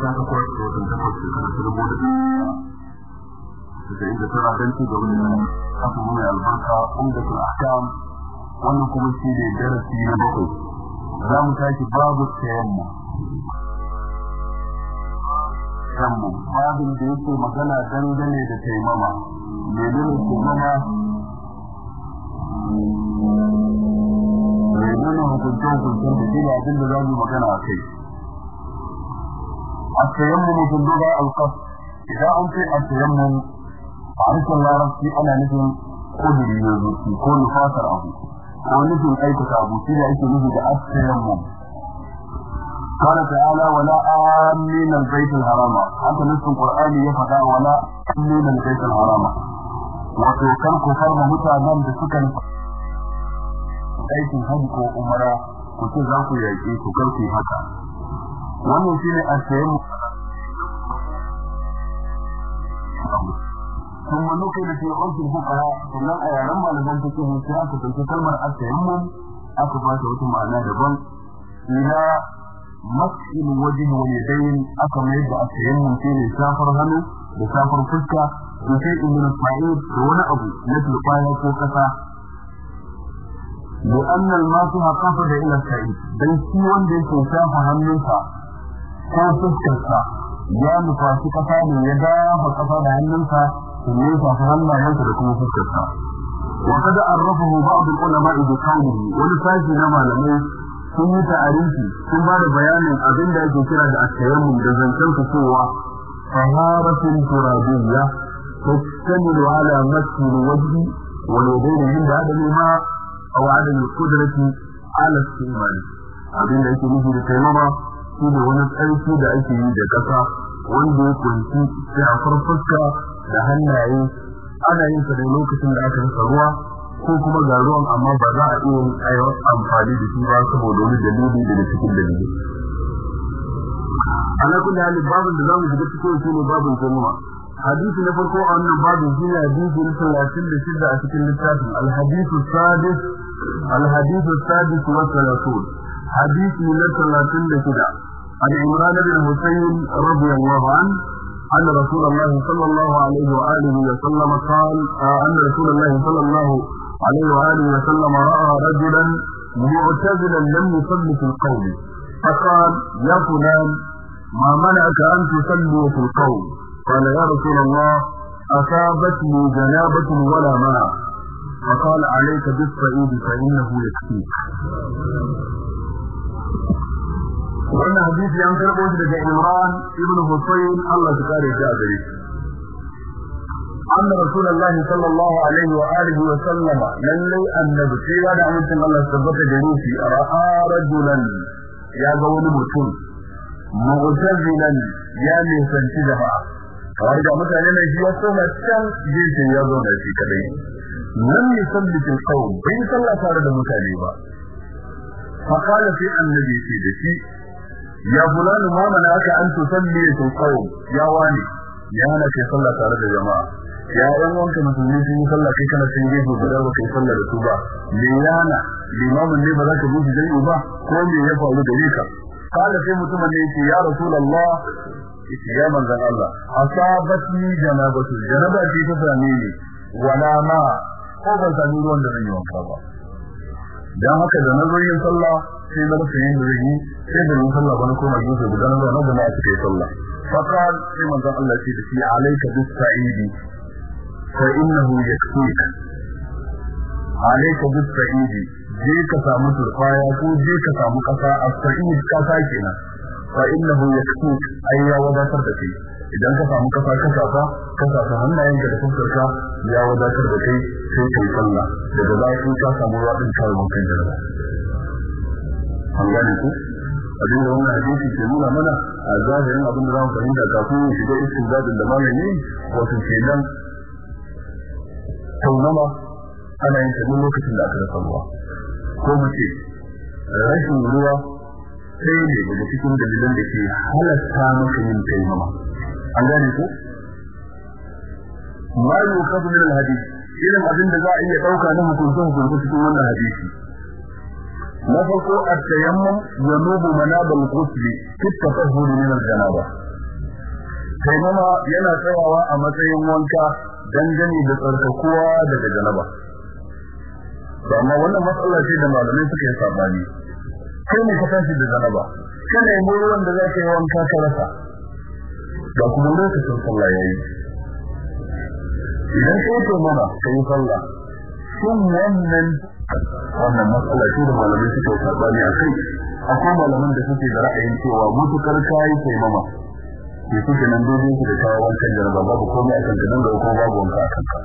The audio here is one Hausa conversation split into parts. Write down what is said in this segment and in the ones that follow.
ta da inda mai albarka umdatul ahkam wannan kuma shi ne darasi na bakwai za mu tashi babu tayammu tayammu babin da yake magana dangane da taimama menene taimama menene hukuncin hukuncin da shi ne abin da za mu magana a kai. التيمم في اللغة القصد إذا أنت التيمم عرف الله ربي أنا نفهم قدري يزوكي كل فاتر أبو ونفهم أي كتابو سيدي أي نفهم التيمم قال تعالى ولا آمين البيت الحرام حتى نفس القرآن يفقى ولا آمين البيت الحرام وتوكل كفر متعدم بسكن aikin hajji ko umara ku ce za ku yaƙi ku karfe haka wannan shi ne a sayan ثم نقل في عرف الفقهاء sannan a yaren malaman take hin sai aka dauki kalmar at-tayammum aka ba ta wata ma'ana daban ila mas'il wajhi wal yadayn aka mai da at-tayammum shi ne safar hannu da safar fuska da sai ibn Sa'id da wani abu na tulfaya ko kasa لأن الماسح قصد إلى السعيد بل في وند يشاف hannunsa ko fuskarsa ya nufaci kasa ne ya dafa kasa da hannunsa sannan ya shafi hannayensa da kuma fuskarsa wa ba'd al-ulama bi qawlihi. Wani sashi na malamai sun yi ta'arifi sun ba da bayanin abin da ake kira da at-tayammum da zancen su cewa taharatun turabiyya tastamilu ala mashi al-wajhi wal yadayn min adami ma aw adam al-qudrati yake nufi da tayammuma shi da wani tsarki da ake yi da ƙasa wanda ya ƙunshi shafar fuska da hannaye. Ana yin sa da lokacin da aka rasa ruwa ko kuma ga ruwan amma ba za a iya ayyukan amfani da shi ba saboda wani dalili daga cikin dalili. Ana kulli halin babin da za mu shiga cikin shi ne babin jama'a hadisi na farko a wannan babin shi ne hadisi na talatin da shida a cikin littafin. Alhadisu sadis alhadisu sadis wa salatun. Hadisi na talatin da shida. عن عمران بن حسين رضي الله عنه أن رسول الله صلى الله عليه وآله وسلم قال أن رسول الله صلى الله عليه وآله وسلم رأى رجلا معتزلا لم يصلي في القول فقال يا فلان ما منعك أن تصلي في القول قال يا رسول الله أصابتني جنابة ولا منع. فقال عليك بالصعيد فإنه يكفيك. wannan hadisi an karbo shi daga Imran ibn Husayn Allah ya kare shi a gare shi. Anna rasulullahi sallallahu alaihi wa alihi wa sallama lallai annabi sai ya da mutum Allah tabbata gare shi ra'a rajulan ya ga wani mutum mu'tazilan ya ne sanci jama'a. Kamar da mutane ne ya koma can jinsin ya zo da shi kadai. Lam yusalli bil qawm bai sallah tare da mutane ba. Fa qala fi annabi sai ya fulani ma mana aka an tusalli su qaum ya wani ya hana kai sallah tare da jama'a. Ya yan wanka musulmi sun yi sallah kai kana sun gefe guda ba kai sallah da su ba. Me yana ne ba za ka su jami'u ba? Ko me ya faru da ka? Kala sai mutumin ne yake ya rasulullah ya ce ya manzon Allah asabatni janabatu janaba ce ta same ni wala ma ko ban sami ruwan da zan yi wanka ba. Dan haka da na zo yin sallah sai na rasa yin yi sai da yin sallah wani koma gefe guda na zama da ma'a cikin sallah. Fakal sai manzon Allah ce da shi alaika bis sa'idi fa innahu yakfika alaika bis sa'idi je ka samu turbaya ko je ka samu kasa as-sa'id kasa kenan. Fa innahu yakfik ai ya wadatar da kai. Idan ka samu kasa ka safa ka safa hannayenka da fuskarka ya wadatar da kai sai kai sallah. Daga baya ka samu wadin kai wankan jaraba an gane ku? Abin da wannan hadisi ke nuna mana a zahirin abin da za mu fahimta kafin mu shiga istizadin da malami wato kenan taunama ana yin ta lokacin da aka rasa ruwa. Ko mu ce rashin ruwa sai ne daga cikin dalilan da ke halatta maka yin taimama an gane ku? Ma kafa min alhadisi irin abin da za a iya ɗauka na hukunce hukunce cikin wannan hadisi. Na farko at-tayammum yanubu manab al-ghusl fi at-tahhur min al-janaba. Taimama yana tsayawa a matsayin wanka dangane da tsarkakuwa daga janaba. Amma wannan matsala ce da malamai suka yi saɓani kai ne ka da janaba. Kana yi ruwan da za ka yi wanka ka rasa. Ga kuma lokacin sallah yayi. Idan ka yi taimama ka yi sallah. Shin wannan wannan matsala ce da malamai suka yi saɓani a kai? Akwai malaman da suke da ra'ayin cewa mutukar kayi taimama ke suke nan daidai su da kawo wancan jaraba babu komai a kanka da kuma babu wanka a kanka.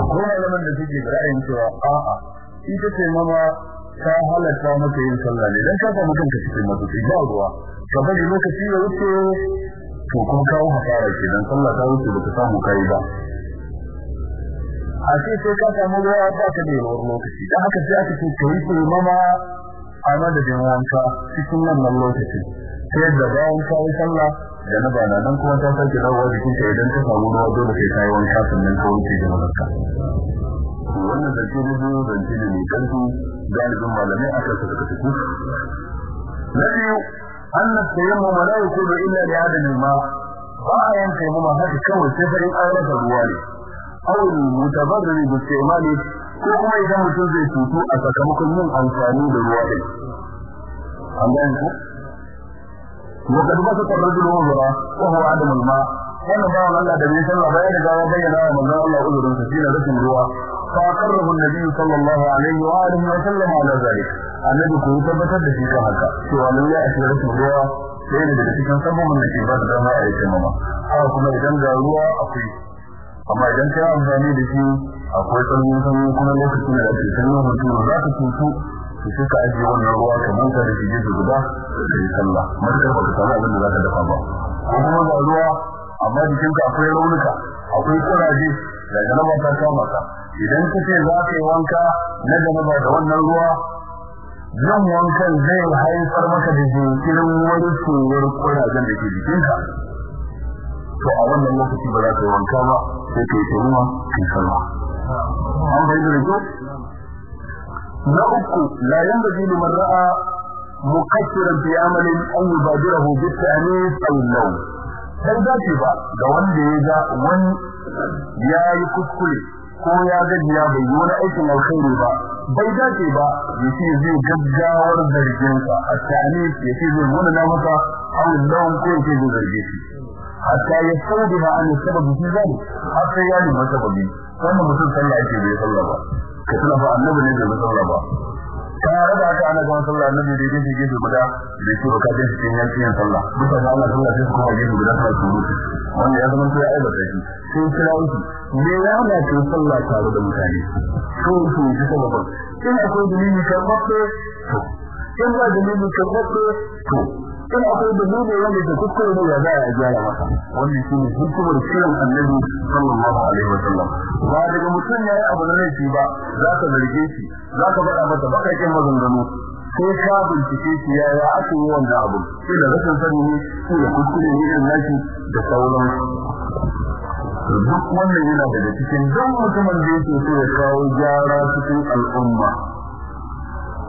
Akwai malaman da suke da ra'ayin cewa a'a ita taimama ta halatta maka yin sallah ne. Dan ka samu kanka cikin mutuci ba ruwa. Ka bari lokaci ya wuce to kuma kawo hasara kenan sallah ta wuce baka samu kai ba. A ce sai ka samu ruwa ba ka da yawar lokaci. Dan haka sai aka ce ka yi taimama a madadin wanka cikin wannan lokaci sai da bayan ka yi sallah da na bana nan kuma ta sake dawowa jikin ka idan ka samu ruwa dole sai ka yi wanka sannan ka wuce da madarka wannan zance ne biyu zance ne mai ƙarfi galibin malamai aka suka tafi na biyu أن التيمم لا يكون إلا لعدم الماء باين تيمم هذا كون سفر أورث الوالي أو المتبرر باستعماله ko kuma idan mutum zai tutu a sakamakon yin amfani da ruwa ɗin. An gane ku? Wa kad ba ta rajul uzra wa huwa adam al ma wannan ba Allah da bai sallah ba ya riga ya bayyana wa manzon Allah uzurin sa shine rashin ruwa sallallahu alaihi wa alihi wa sallam ala zalik annabi ko ya tabbatar da shi kan haka cewa lalle a cikin rashin ruwa sai ne daga cikin sabon da ke ba da dama a yi mama haka kuma idan ga ruwa akwai amma idan ka amfani da shi akwai sanyi sanyi kuma lokacin da ake sanyi mutum za ka tutu to sai ka ajiye wannan ruwa ka manta da shi gefe guda da yi sallah matuƙar ba ka samu abin da za ka dafa ba ko kuma ga ruwa amma jikinka akwai raunuka akwai kuraje da janaba ta kama ka idan ka ce za ka yi wanka na janaba da wannan ruwa yin wankan zai haifar maka da jinkirin wani tsohuwar kurajen da ke jikinka. To a wannan lokaci ba za ka yi wanka ba sai ka yi turuma kai sallah. An bai da riƙe na uku la yanbaghi liman ra'a mukaffiran fi amalin an yubadirahu bi ta'nis aw an-nawm. Sai dace ba ga wanda ya ga wani ya yi kuskure ko ya gajiya bai yi wani aikin alkhairi ba bai dace ba ya ce zai gaggawar zarginsa a ta'nis ya ce zai nuna na masa aw an-nawm ko ya ce zai zarge shi. Hatta ya saudiha an sababu zalik har sai ya nemi sababi. Wannan mutum sallah yake bai sallah ba. Ka tuna annabi ne bai sallah tare da haka ana gaban sallah annabi da yake gefe guda bai ce baka da cikin yankin sallah. Duka da Allah sallah sai kuma gefe guda sai su mutu wanda ya zama sai ai bata shi sai kira shi. Me ya na ce sallah tare da mutane? Ko su ji sababin in akwai dalili kan makke to. In ba dalili kan makke to. In akwai dalili wanda ke kuskure ne ya za a gyara masa wannan shine hukumar kiran annabi sallallahu alaihi wasallam ba daga mutum yayi abu da laifi ba za ka zarge shi za ka faɗa masa bakakin maganganu. Sai ka bincike shi ya ya aka yi wannan abu. Sai da rashin sani ne ko da kuskure ne irin nashi da sauran duk wannan yana daga cikin duk mutumin da yake so ya kawo gyara cikin al'umma.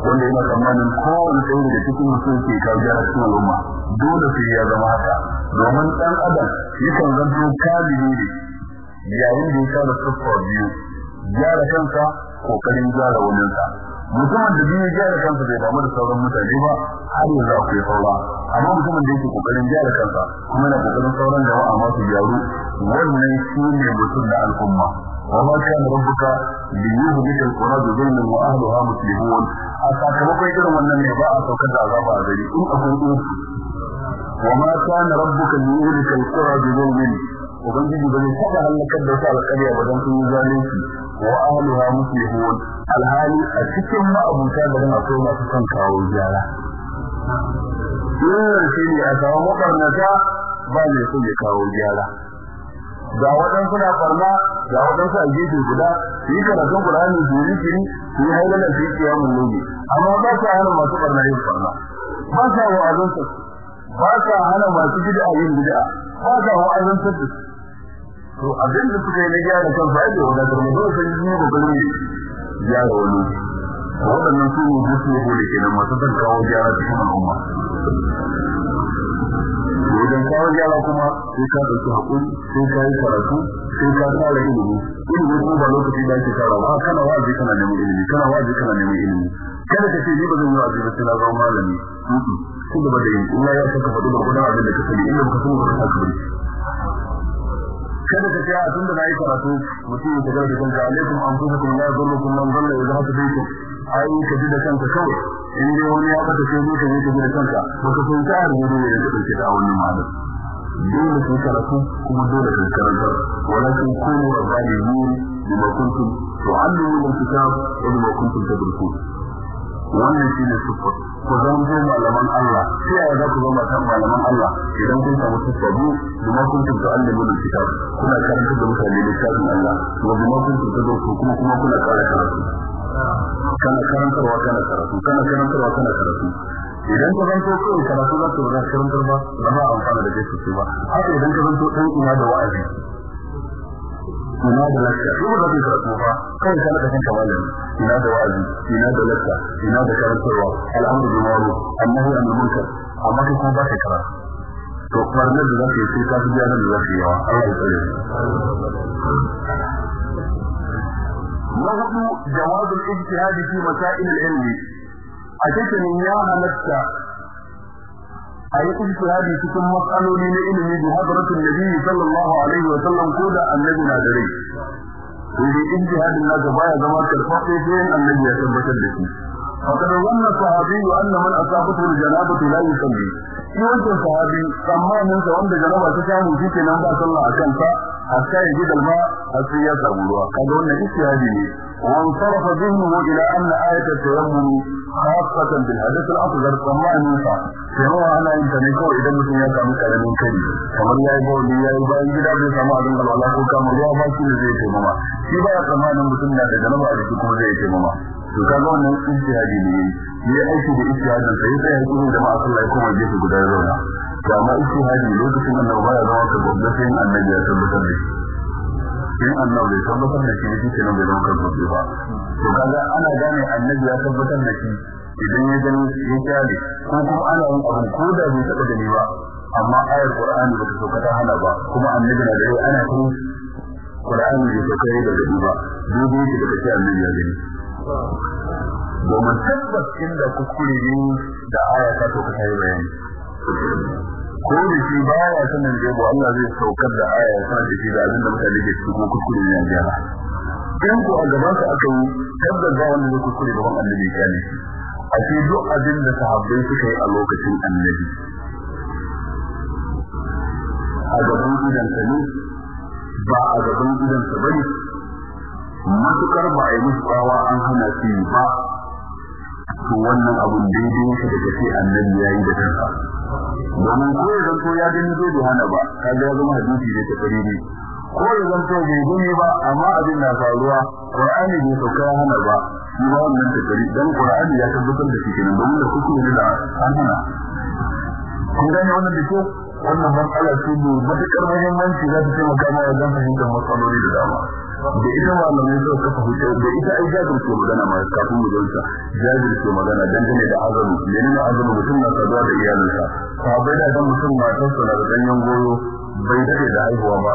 wanda yana tsammanin kowane ɗaya daga cikin mutum ke kawo gyara cikin al'umma dole sai ya zama haka domin ɗan adam yakan zanto kamili ne yayin da ya kara siffa biyu gyara kansa kokarin gyara waninsa mutumin da biyu gyara kansa bai damu da sauran mutane ba har yanzu akwai saura amma mutumin da yake kokarin gyara kansa kuma yana kokarin sauran jama'a ma su gyaru wannan shi ne mutum da al'umma وما كان ربك ليهلك القرى بظلم واهلها مسلمون a sakamakon irin wannan ne ba a saukar da azaba a gari. In abin ɗinsu wa ma kana rabbuka yu'lika al-qura bi dhulmin ubangiji bai saba halakar da su alƙarya ba don sun yi zalunci. Wa ahliha muslihun. Alhali a cikin ma'abuta garin akwai masu son kawo gyara. Yin shi ne a samu mabarnata ba mai so ya kawo gyara. Ga wadan suna farma ga wadan su a gefe guda su yi karatun Qur'ani su yi zikiri su yi hailala su yi kiyamun lobi amma ba sa hana masu barna yin farma ba sa wa'azin su. Ba sa hana masu bid'a yin bid'a. Ba sa wa'azin su. To abin da suka yi na gyara kan ba da mu dole sai yi ƙoƙarin gyara wani. Waɗannan su ne su ne da kenan masu son kawo gyara cikin al'umma. Idan kawo gyara kuma sai ka ɗauki haƙuri sai ka yi karatu sai ka tsara ilimi. Ilimi ko ba lokaci da ake tsara ba kana wa'azi kana neman ilimi kana wa'azi kana neman ilimi. Kada ka ce ni ba zan yi wa'azi ba sai na zama malami. Ku gaba da yin Allah ya saka faɗi gurgudan abin da ka sani inda baka sani ba ka saka bari kada ka ce a tun da na yi karatu mutum ya tagar da kanka alaikum an fusa kun la zallukum man zalla idza haka baikum ai ka ji da kanka kawai. In dai wani ya bata sai ka ji da kanka. Baka san ta har gudu ya ɗauke da wannan malam. Dole sai karatu kuma dole sai karanta. Walakin kunu rabbaniyin bima kuntum tu'allimuna alkitab wa bima kuntum tadrusun wannan shine sufur ku zama malaman Allah. Sai ya za ku zama kan malaman Allah? Idan kun samu sufuru bima kuntum tu'allimuna alkitab kuna karanta da mutane littafin Allah. Wa bima kuntum tadrusun kuma kuma kuna kara karatu kana karantarwa kana karatu. Kana karantarwa kana karatu. Idan ka zanto kawai karatu za ka zama karantar ba ba za a amfana da sosai ba. Haka idan ka zanto ɗan ina da wa'azi. Ina da lafiya. Ko da kai karatu ba. Kai kana da kanka malami ina da wa'azi ina da lafiya ina da karantarwa. Al'amru bil ma'ruf annahi anil munkar amma kai kuma ba ka karatu. To farnar da zaka yi ka fi da zaka yi yawa. Allah ya jawazul ijtihad fi masail al-ilm a cikin ya halatta a yi ijtihadi cikin matsaloli na ilimi bi hadratin nabi sallallahu alaihi wa sallam ko da annabi na dare sai dai ijtihadin naka baya zama karfafe sai annabi ya tabbatar da shi فقد ظن الصحابي أن من أصابته الجنابة لا يصلي shi wancan sahabi tsammanin sa wanda janaba ta samu shi kenan ba sallah a kansa hatta ya ji dalma har sai ya samu ruwa kaga wannan ijtihadi ne wa yin ta ne kawai idan mutum ya samu ƙaramin kari kamar ya yi bauli ya yi bayan gida bai samu abin alwala ko kama ruwa ba shi ne zai taimama shi ba ya tsammanin mutum na da janaba a jiki kuma zai taimama to kaga wannan ijtihadi ne ya aiki da ijtihadin sai sai ya kuma jama'a sallah ya koma gefe guda ya zauna to amma ijtihadi lokacin annabi baya zama ka babba sai annabi ya tabbatar da shi in annabi ya tabbatar da shi ne shi nan bai zama babba ba. To kaga ana gane annabi ya tabbatar da shi idan ya gani ya ƙyale ko kuma ana yin abin ko da bai taɓa gani ba amma ayar qur'ani ba ta sauka ta hana ba kuma annabi na da rai ana kuma qur'ani bai sauka da gani ba dubi shi da kace annabi ya gani. Domin tabbas inda kuskure ne da aya ta to ka yi bayani. Ko da shi baya sanin da yabo Allah zai saukar da aya ya da shi da abin da mutane ke cikin kuskure ne a gyara in ko a gaban ka aka yi tabbas ba wanda zai kuskure gaban annabi ya ne a ce duk abin da sahabbai suka yi a lokacin annabi. A gaban idan sa ne ba a gaban idan sa ba ne. Matukar ba a yi musu tsawa an hana su ba to wannan abun daidai yake da kace annabi ya yi da kansa. Domin ko ya zanto ya gani zai bi ba kaga ya zama hadisi ne ta fariri ko ya zanto bai gani ba amma abin na faruwa qur'ani bai sauka hana ba shi ba wannan ta fari dan qur'ani ya tabbatar da shi kenan domin da kuke da an hana. Kun gane wannan da kyau? Wannan matsala ce mai matuƙar muhimmanci za ta taimaka ma wajen fahimtar matsaloli da dama. Da ita malamai suka kafa hujja da ita ai jabir ke magana ma kafin mu zonta jabir ke magana dangane da azalu menene azalu mutum na saduwa da iyalinsa. Sabai da dan mutum matarsa na da danyen goyo bai daɗe da haihuwa ba.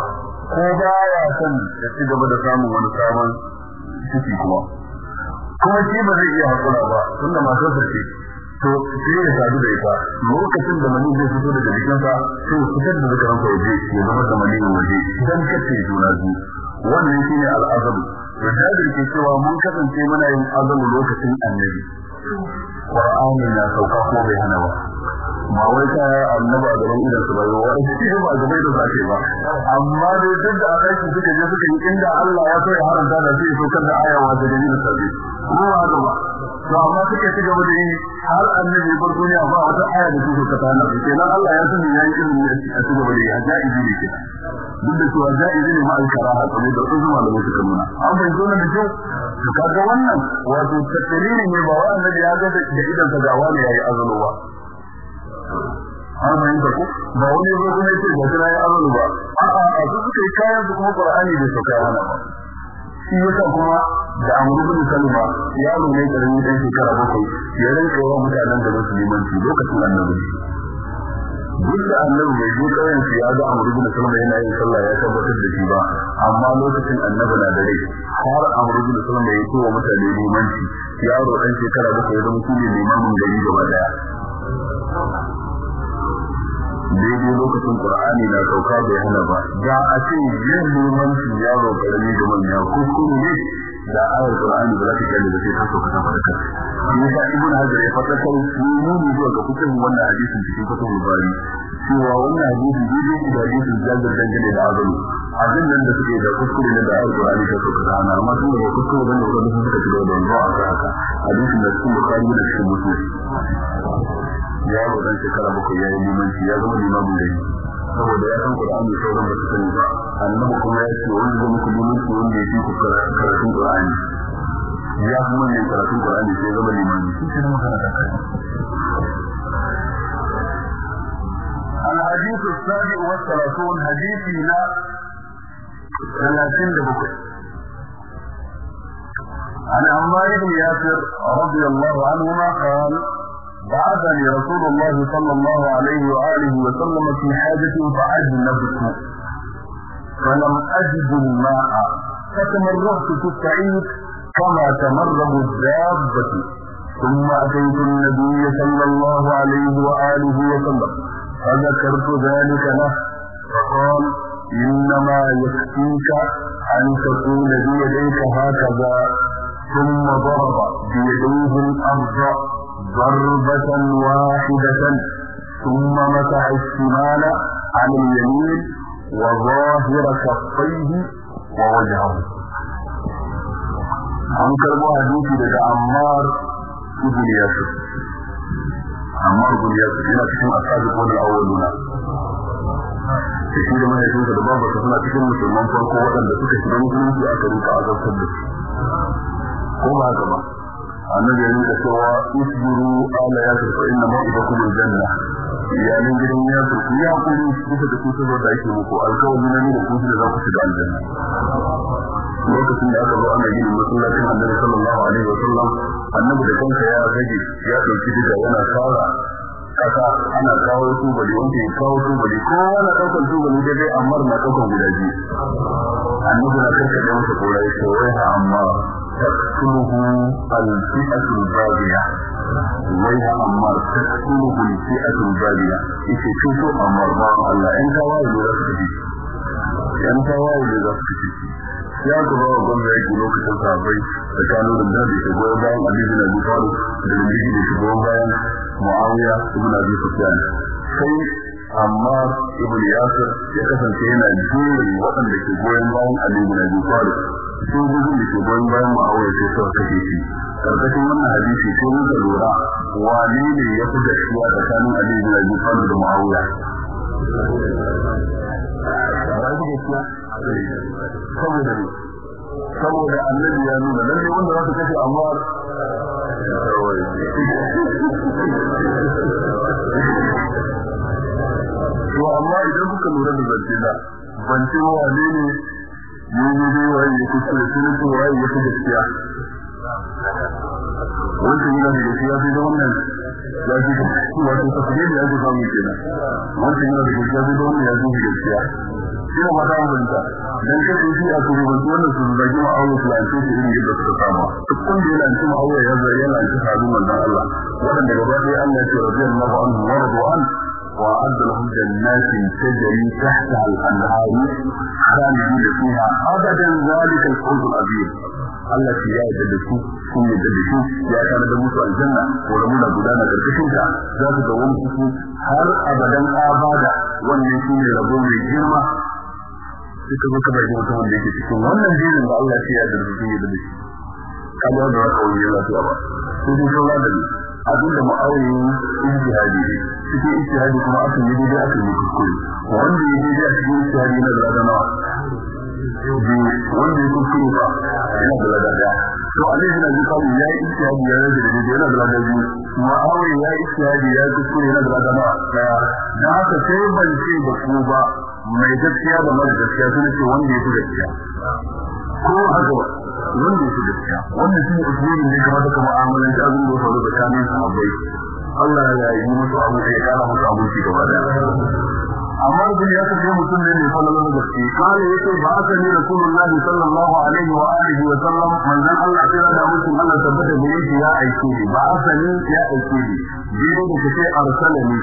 Ko ba ya son ya ci gaba da samun wani sabon ciki kuma. Kuma shi ba zai iya hakura ba tunda matarsa ce. To shi ya sadu da ita. Lokacin da mani zai fito daga jikinsa sai fitar da zakaran waje ya zama da mani waje. Dan kace juna biyu. Wannan shine al'azabu. Da jabir ke cewa mun kasance muna yin azabu lokacin annabi. Qur'ani na sauka ko bai hana ba. Ma wai ta annabi a gaban idan su bai wa shi ba a gaban da zake ba. Amma dai duk da aka yi suka je suka yi inda Allah ya so ya da sai saukar da aya wa da dalilin sabbi haka ba? To amma suka ci gaba da yi har annabi bar duniya ba wata aya da suka ta hana su kenan Allah ya sani yayi ilimi a ci gaba da yi a jaizi ne kenan. Duk da cewa jaizi ne ma al-karaha kamar da wasu malamai suka nuna. An bai zo da kyau? To kaga wannan wato tattalini ne ba wa annabi ya ga da idan sa gawa ne yayi ba an fahimta ko? Ba wani zo ba a'a a su suka yi kayan su kuma qur'ani bai sauka hana ba. Shi yasa kuma da amuru bin kalma yaro ne ƙaramin dan shekara bakwai ya rinka yawan mutanen da musulmanci lokacin annabi. Duk da annabi bai je kauyen su ya ga amru bin sulma yana yin sallah ya tabbatar da shi ba amma lokacin annabi na da rai har amru bin sulma ya ce wa mutane limanci yaro dan shekara bakwai zama shi ne limamin gari gaba ɗaya. Daidai lokacin qur'ani na sauka bai hana ba. Da a ce yin limanci yaro ƙarami da manya kuma ne da ayar qur'ani ba za ta kalle da sai ta sauka ta farka shi yasa ibn hajar ya fata kan nuni zuwa ga kucin wannan hadisin cikin fatahul bari. Cewa wannan hadisi daidai da hadisin jabir dangane da azalu abin nan da suke da kuskure ne da ayar qur'ani ta sauka ta hana amma tun da kuskure ba ne wanda suka ci da wannan ba a haka. Hadisin da cikin bukhari da cikin muslim. Yaro dan shekara bakwai ya yi limanci ya zama limamin gari saboda ya san Qur'ani sauran ba su sani ba annabi kuma ya ce wanda zama ku limanci wanda ya fi ku karatun Qur'ani ya kuma ne karatun Qur'ani sai zama limami shi ne makaranta الحديث السابع والثلاثون حديثنا ثلاثين دبقة عن عمار بن ياسر رضي الله عنهما قال بعثني رسول الله صلى الله عليه وآله وسلم في حاجة فأجنبت فلم أجد الماء. فتمرغت في السعيد كما تمرغ الدابة. ثم أتيت النبي صلى الله عليه وآله وسلم. فذكرت ذلك له. فقال إنما يكفيك أن تقول بيديك هكذا. ثم ضرب بيديه الأرض. ضربة واحدة ثم متع الشمال عن اليمين وظاهر شطيه ووجهه. أنكر بحديث لك عمار ابن ياسر. أمار ابن ياسر هنا تشم أصحابك من الأولون تشمير من يشم كدبابا تشم أتشم مسلمان فرقوة لتكشم من يشم أكريك أعزب سبك كما كما annabi ya rinka cewa isbiru ala yasir fa inna ma'idakum aljanna iyalin gidan yasir ku ya kuri bisa da kusa da ake muku alkawari na da kusa da za ku shiga aljanna lokacin da aka zo ana ginin masallacin annabi sallallahu alaihi wa sallam annabi da kansa ya rage ya ɗauki diga yana fara kasa ana kawo tubali wanda ya kawo tubali kowa na ɗaukar tubali daidai amma na ɗaukar guda biyu annabi na karkaɗe masa kora ya ce wai amma تقتله الفئة الباغية ويها أمار تقتله الفئة الباغية إيش شوفوا أمار بان الله إنت وايد لذلك تجي إنت وايد لذلك تجي ya ku ba wa gwamna yake lokacin sahabbai da kano da da ke goyon bayan Ali bin Abi Talib da Nabi da ke goyon bayan Muawiya ibn Abi Sufyan sai amma ibn Yasir ya kasance yana jure waɗanda ke goyon bayan Ali bin Abi Talib sojojin da ke goyon bayan ma'awar sai suka kashe shi. Karkashin wannan hadisi sai muka lura wane ne ya fi gaskiya tsakanin Ali bin Abi Talib da Muawiya. Saboda saboda annabi ya nuna lalle wanda za su kashe amma to amma idan kuka lura da zance da ban ce wane ne yi dai waye ya kuskure sun ce waye ya fi gaskiya wancan yana da gaskiya sai da wannan ya fi wato tafiye da ya fi samu kenan. Wancan yana da gaskiya sai da wannan ya fi gaskiya ina ba ta wanda dan ka su a kuma wanda wannan su da jima su lance su irin yadda suka samu. Duk kun da yana cikin Allah ya zai yana cikin hadin manzon Allah. Wanda gaba ɗaya Allah ya ce radiyallahu anhu wa radu an. وأعد لهم جنات تجري تحتها الأنهار. خالدين فيها أبدا ذلك الفوز العظيم. التي يا جدتي كل جدتي يا كان دموت الجنة ورمونا بدانا كركشنك ذات دوامتك هل أبدا آبادا. والنسون لبون الجرمة suka zo kamar yadda mutum da yake cikin wannan jirin da Allah ya yarda da shi da shi kaga da rakawi da abin da ma'auyin ijtihadi ne. Cikin ijtihadi kuma aka yi daidai aka yi kuskure. Wanda ya daidai a cikin ijtihadi na da nawa? Wanda ya kuskure ba yana da lada to alai yana ji kawo ya yi ijtihadi ya rage da daidai yana da lada biyu. Ya yi ijtihadi ya kuskure yana da lada nawa? Daya haka sai ban ce da ku ba mai gaskiya da mara gaskiya sun ce wanda ya fi gaskiya. Ko haka wanda ya fi gaskiya. Wannan shi ne usulin da kamata ka mu'amalan shi abin da ya faru tsakanin sahabbai. Allah ya yi musu abu ya kara musu abinci gaba da amma bin ya kace mutum ne mai falalar gaske kare yake ba aka ne Rasulullah sallallahu alaihi wa alihi wa sallam manzon Allah sai da mutum Allah tabbata da yake ya aike ba aka ne ya aike ni da kace arsalani.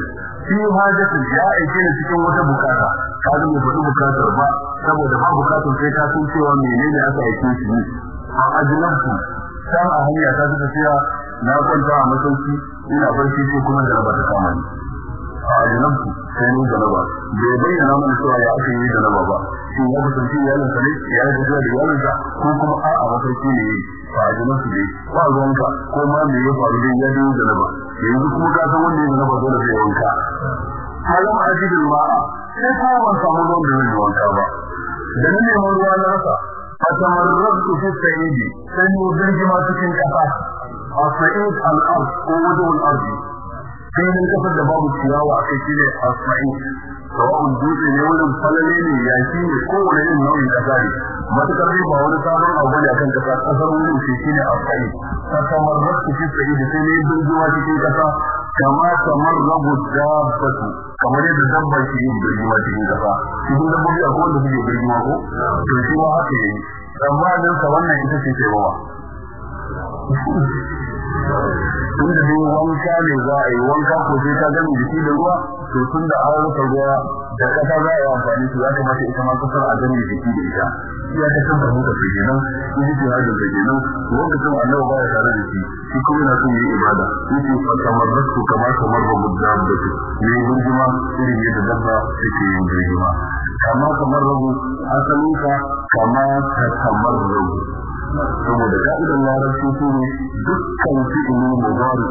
Fi hajatu ya aike ni cikin wata buƙata. Kaga bai faɗi buƙatar ba saboda ba buƙatar sai ka san cewa menene aka aike shi ne. A ajnabtu san a hanya ta tafiya na kwanta a masauki ina barci sai kuma da raba ta kama ni. A ajnabtu sai ni da raba bai bayyana mana cewa ya aka yi da raba ba. Shin ya kusanci iyalin sa ne ya yi da iyalin sa ko kuma a a masauki ne a ajnabtu ne. Ba ruwanka ko ma me ya faru dai ya yi da raba yanzu kuma ka san wanda ya zama dole sai wanka. Halam ajidul ma'a sai ka ban samu ruwan da wanka ba. Da ne mun ruwa na rasa mun fi shi sai mu ma cikin kasa a sai al-ard ko wajen al-ard. Sai mun kafa da babu ciyawa kai shine asma'in sawa'un dutse ne wurin falale ne yaki ne kowane yin nau'in kasa ne. Matakar dai ba wani sabon abu ne akan kasa ƙasar wurin shi shine as-sa'id fatamarragtu fi sa'id sai ne birgima cikin kasa kama tamarragu dabbatu. Kamar yadda dabba ke yin birgima cikin kasa cikin dabbobi suke ko? To shi ma haka yayi. Tsammanin sa wannan ita ce ce bawa tun da dai wanka ne za a yi wanka ko sai ka gami jiki da ruwa to tun da an rufe ruwa da kasa za a yi amfani su ya kamata ita ma ƙasar a gami jiki da ita. Ya ta san fahimta su kenan in ji hajjin da kenan lokacin annabi baya tare da shi shi kuma yana son yi ibada. Yake fa kamar rasu kamar kamar ba mudda da su. Ne gurguma irin yadda dabba take yin gurguma. Kama kamar rabu asalinka kama ka kamar rabu. Saboda ka'idar larabci su ne dukkan fi'ili mudari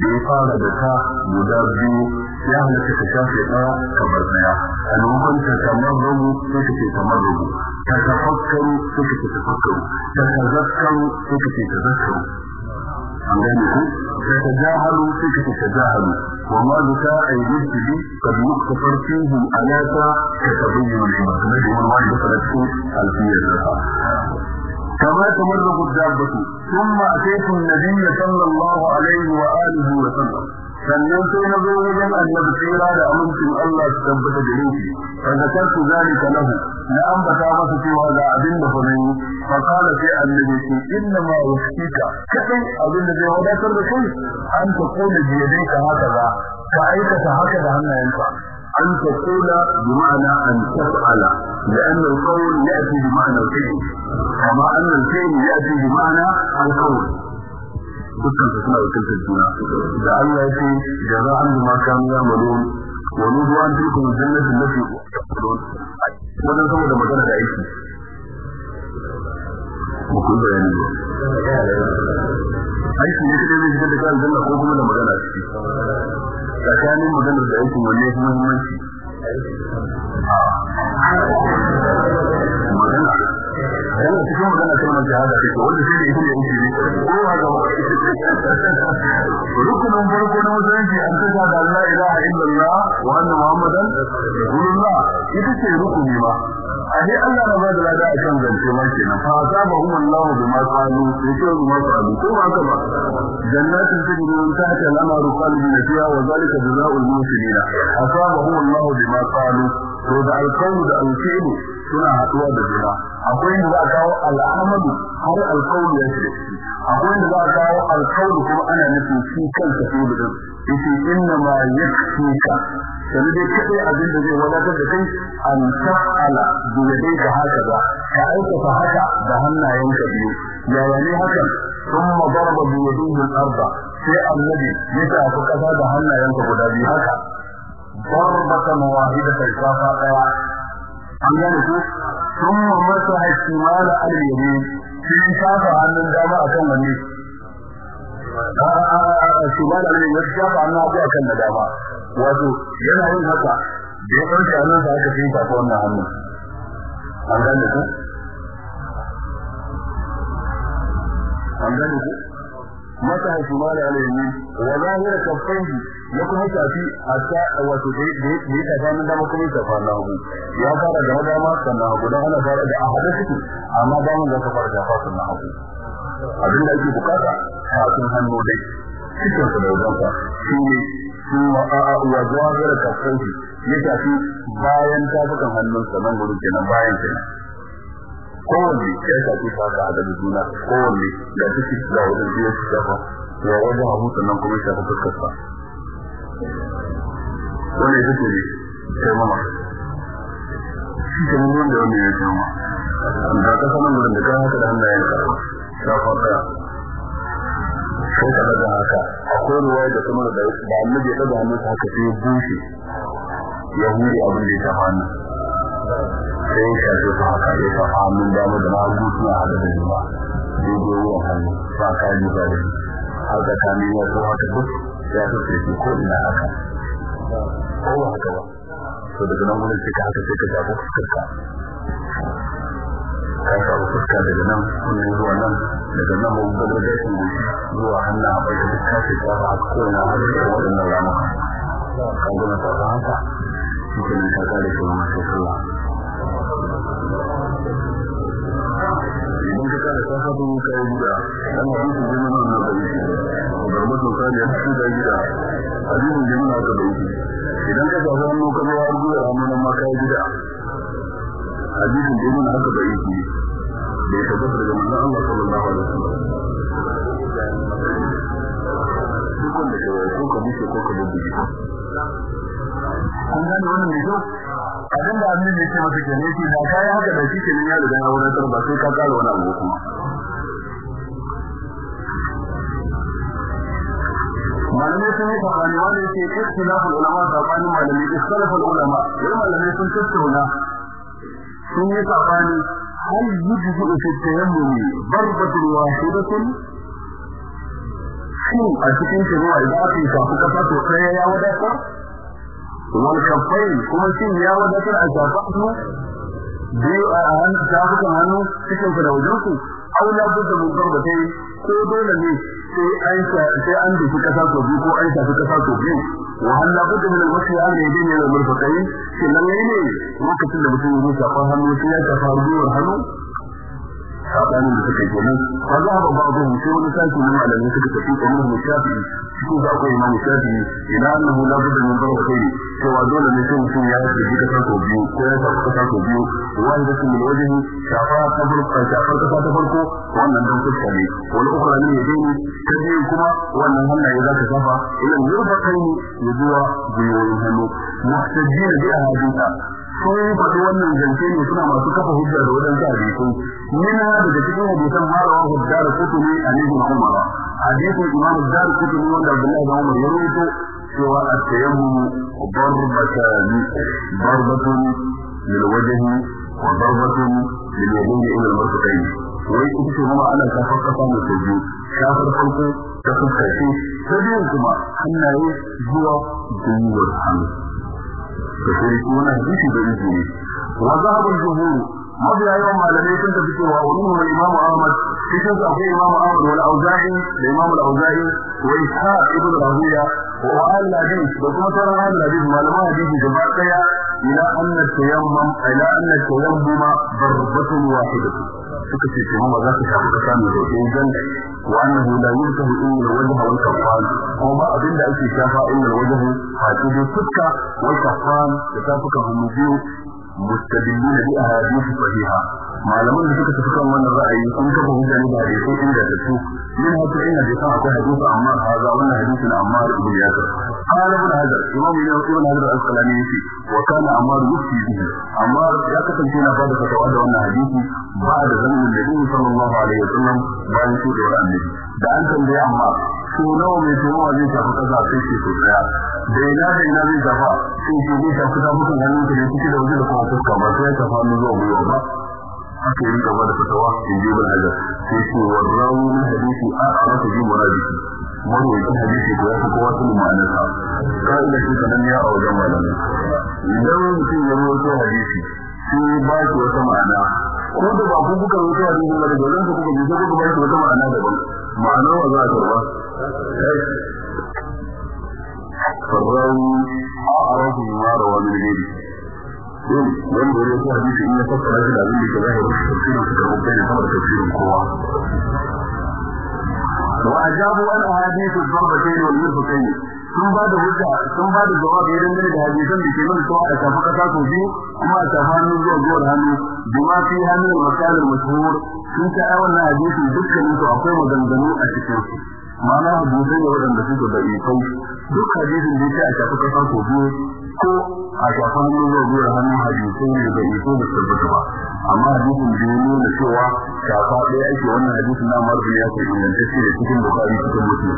da ya fara da ta guda biyu ya halatta ka shafe ɗaya kamar ɗaya. A maimakon ta kamar rabu sai ka ce kamar rabu ta tafakkaru sai ka ce tafakkaru ta tazakkaru sai ka ce tazakkaru an gane ku? Ta tajahalu sai ka ce tajahalu wa ma zuka ayyuki bi kad fihi alata ka tabayyin al-masnad wal wa'id da cikin alfiyar كما تمرق الدابة ثم أتيت النبي صلى الله عليه وآله وسلم sannan sai na zo wajen annabi tsira da amincin Allah su tabbata da shi fa zakartu zalika lahu na ambata masa cewa ga abin da fa nayi fa qala sai annabi ce inna ma yusika kai abin da zai wadatar da kai an ta kula biyadai ka haka ba ka aikata haka da hannayenka أن تقول بمعنى أن تفعل لأن القول يأتي بمعنى الفعل. كما أن الفعل يأتي بمعنى القول. بكم تسمع وكل تسمع إذا الله يأتي جزاء بما كانوا يعملون ونوضوا أن تلكم الجنة التي يقولون ماذا نسمع لما كان تعيش وكل يعني. بيان أيش من يكتب يجب أن تكون الجنة خوفنا لما كان tsakanin maganar da aikin wanne ya muhimmanci? Magana. Yana cikin magana ta wannan shahada take wanda shi ne yake yi ne ko haka rukunin farko na musulunci an ta da la ilaha illallah wa anna muhammadan rasulullah. Ita ce rukuni ma a dai Allah na ba da lada a kan zance ma kenan. Fa asabahum Allah bima qalu yake bima qalu. Ko ba haka ba? Jannatin tajri min tahtiha al-anharu khalidina fiha wa zalika jazaa'ul muhsinina. Asabahum Allah bima qalu. To da alqawlu da alfi'lu suna haɗuwa da juna. Akwai inda za a kawo har alkawlu ya ciki. akwai inda za a kawo alkawlu kuma ana nufin shi kansa ko da yake inna ma yakfika sai dai kadai abin da zai wadatar da kai an tafala da yadai da haka ba ka aikata haka da hannayenka biyu yaya ne hakan ثم ضرب بيديه الأرض sai annabi ya tafi kasa da hannayensa guda biyu haka ضربة واحدة الكافة an gane ko sun masa hakimala al-yamin Sun shafa hannun dama akan wanne shimala al-yamin ya shafa hannun abu akan na dama. Wato yana yin haka da ya ɗauke hannun sa aka fi shafa wannan hannun an gane ko an gane ko masa hakimala al-yamin wa zahira kaffaihi ya kuma shafi hatta wato da ya shafa nan dama kuma shafa na hagu. Ya fara da dama sannan hagu don ana fara da ahada suke amma daman za ka fara shafa sannan hagu. Abin da ake buƙata kafin hannu dai cikin sa da wajensa shi ne su wa zawazar kafin ya shafi bayan tafukan hannunsa nan gurin kenan bayan kenan. Kowanne ya shafi saka a juna kowanne da suke da wajen biyu su shafa wa wajen abu sannan kuma wani ya fito ne sai mama shi ke wanda wanda ya mama da ka sanar wurin da kan haka da hannayen ka shafa sai ka daga haka. Akwai ruwa da kuma da da annabi ya daga hannunsa haka sai ya bushe. Ya hure abin da ya shafa hannun. Sai ya shafe su haka ya shafa hannun dama da na hagu suna hada da juna. Daidai wuyan hannu ba ka yi ba da har da kamin ya zo haka duk ya su ko ina haka. Ko ba haka ba. Daga nan wurin sai ka haka sai ka shafa fuskarka. Ka shafa fuska daga nan wannan zuwa nan daga nan mun gaba da shi zuwa hannun a da duk ka shafa haka ko ina har da waɗannan ramuka ka gina ta haka shi ke nan masu sallah idan ka kada ta fado ka yi gida dan hadisi nan na shi da mutum sai ya ci da gida. Hadisi jima na ka bai shi idan ka shafa hannu ka zo har gida hannu ma ka yi gida. Hadisin jima na haka bai shi da ya tabbata daga manzon Allah sallallahu alaihi wasallam. Dukkan da ko ka bishe ko ka bubbuge an gane wannan ne ko abin da annabi ya ce masa shi da kai haka da shi kenan ya riga ya wadatar sai ka kara wani abu kuma. Malamai sun yi saɓani wanda yake ikhtilafu ulama sabanin malamai ikhtalafu ulama wai malamai sun tattauna sun yi saɓani hal yujzu fi tayammum darbatun wahidatun? Shin a cikin shari'a idan aka yi shafi kasa to kai ya wadatar? Wal kafai kuma shin ya wadatar a shafa su biyu a hannu shafukan hannu cikin ku da wajen ku aw la budda min darbatai ko dole ne sai an sai an dafi kasa ko biyu ko an shafi kasa ko biyu. Wa hal la budda min al-mashi an yadin ila al-murfaqain shin nan ne lokacin da mutum ya shafa hannu sai ya shafa ruwar hannu? Sabanin da suka yi kenan. Ba za ba ba sai wani sashi ne malamai suka tafi kamar mu shafi. Cikin da akwai imamu shafi. Ila annahu la budda min darbatai cewa dole ne sai mutum ya yi da kasa ko biyu ko ya shafa kasa ko biyu. Wanda su min wajen shafa ta farko shafar kasa ta farko wannan dan fuska ne. Wani ukra ne ya dai ta biyu kuma wannan hannaye za ka shafa. Ila yurfa kai ne zuwa biyoyin hannu. Muhtajjin bi ahaditha sun faɗi wannan zance ne suna masu kafa hujja da waɗansu hadisai yana daga cikin hadisan harawa hujja da kutumi a nufin umara hadisin imam dar kutumi wanda abdullahi da umar ya rubuto cewa at-tayammum darbatani darbatun lil wajhi wa darbatun lil yadayn ila al-marfaqayn wai ita ce kuma ana shafar kafa mai sau biyu shafar farko ta fuskace ta biyu kuma hannaye zuwa gwiwar hannu. Da sai shi wannan hadisi da yake ne wa zahabul jumhur mabiya yawan malamai sun tafi cewa wani mai imamu ahmad cikin su akwai imamu ahmad wal auza'i da imamu al-auza'i wa ishaq ibn rabiya wa al hadith da kuma sauran al hadith suka ce kuma ba za ka shafi kasa mai roƙe dan wa annahu la yurkahu illa wajha wal kaffan kuma ba abin da ake shafa illa wajhu fati da fuska wal kaffan da tafukan hannu biyu. mustadilluna bi ahadith sahiha malaman da suka tafi kan wannan ra'ayi sun kafa hujja ne da hadisi inda da su min haka inda da sa akwai hadisi amma haza wannan hadisi na amma da ya ka kana ibn hajar imamu ne ibn hajar al-asqalani ya ce wa kana amma yufi bihi amma ya kasance na ba da fatawa da wannan hadisi ba da zamanin nabi sallallahu alaihi wasallam bayan shi da annabi da an tambaye amma so nawa mai tunawa zai shafi kaza sai shi so ɗaya da ina da ina zai shafa sai shi zai shafi ta mutum hannun ka ne ciki da waje da kuma fuska ba sai ya shafa hannu zuwa gwiwa ba. Haka yi gaba da fatawa in ji ibn hajar. Sai shi warrawu na hadisi a arafa bi muradiki marwayin hadisi ko ya fi kowa sun ma'anarsa. Ka'ida shi kanan ya a wajen malamai. Idan mutum ya rawaito hadisi sai ba shi wata ma'ana. Ko da ba ku kuka rawaito hadisi ba da dole ku kuka ji wata ma'ana daban. Ma'anar wa za a karɓa? A arafu ma rawa min gari. Din wanda ya rawaito hadisi in ya fassara shi da abin da ke zahiri tafsirin su karɓar bai sama da tafsirin kowa. An ahadithu darbatayn wal mirfaqayn sun ba da hujja sun ba da jawabi dangane da hadisan da ke nuna cewa a shafa kasa ko biyu kuma a hannu zuwa zuwa hannu bima fi hannun makal mashhur sun ta ai wannan hadisi dukkanin su akwai maganganu a cikin su ma'ana waɗanda suke da ikon duk hadisin da a shafa kasa biyu ko a shafa hannu zuwa zuwa hannu hadisai ne da ikon da tabbata ba amma hadisin da ya nuna cewa shafa ɗaya ake wannan hadisin na marbi ya ce ingantacce da cikin bukari cikin muslim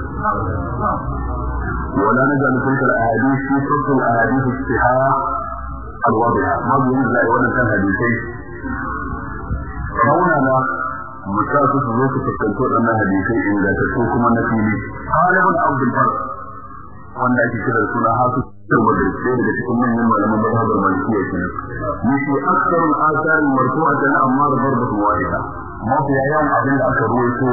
ولا نجعل تلك الاحاديث في صدق الاحاديث الصحاح الواضحه ما بيقول لا ولا كان حديثي هنا لا مسافة ذوك تكتور أن حديثي إن لا تكون كما نفيني قال ابن عبد البر wanda ake kira da suna hasu saboda sai daga cikin manyan malaman mazhabar malikiya kenan. Yace aksarul asar marfu'atan amma da darbatu wahida. Mafi yawan abin da aka ruwaito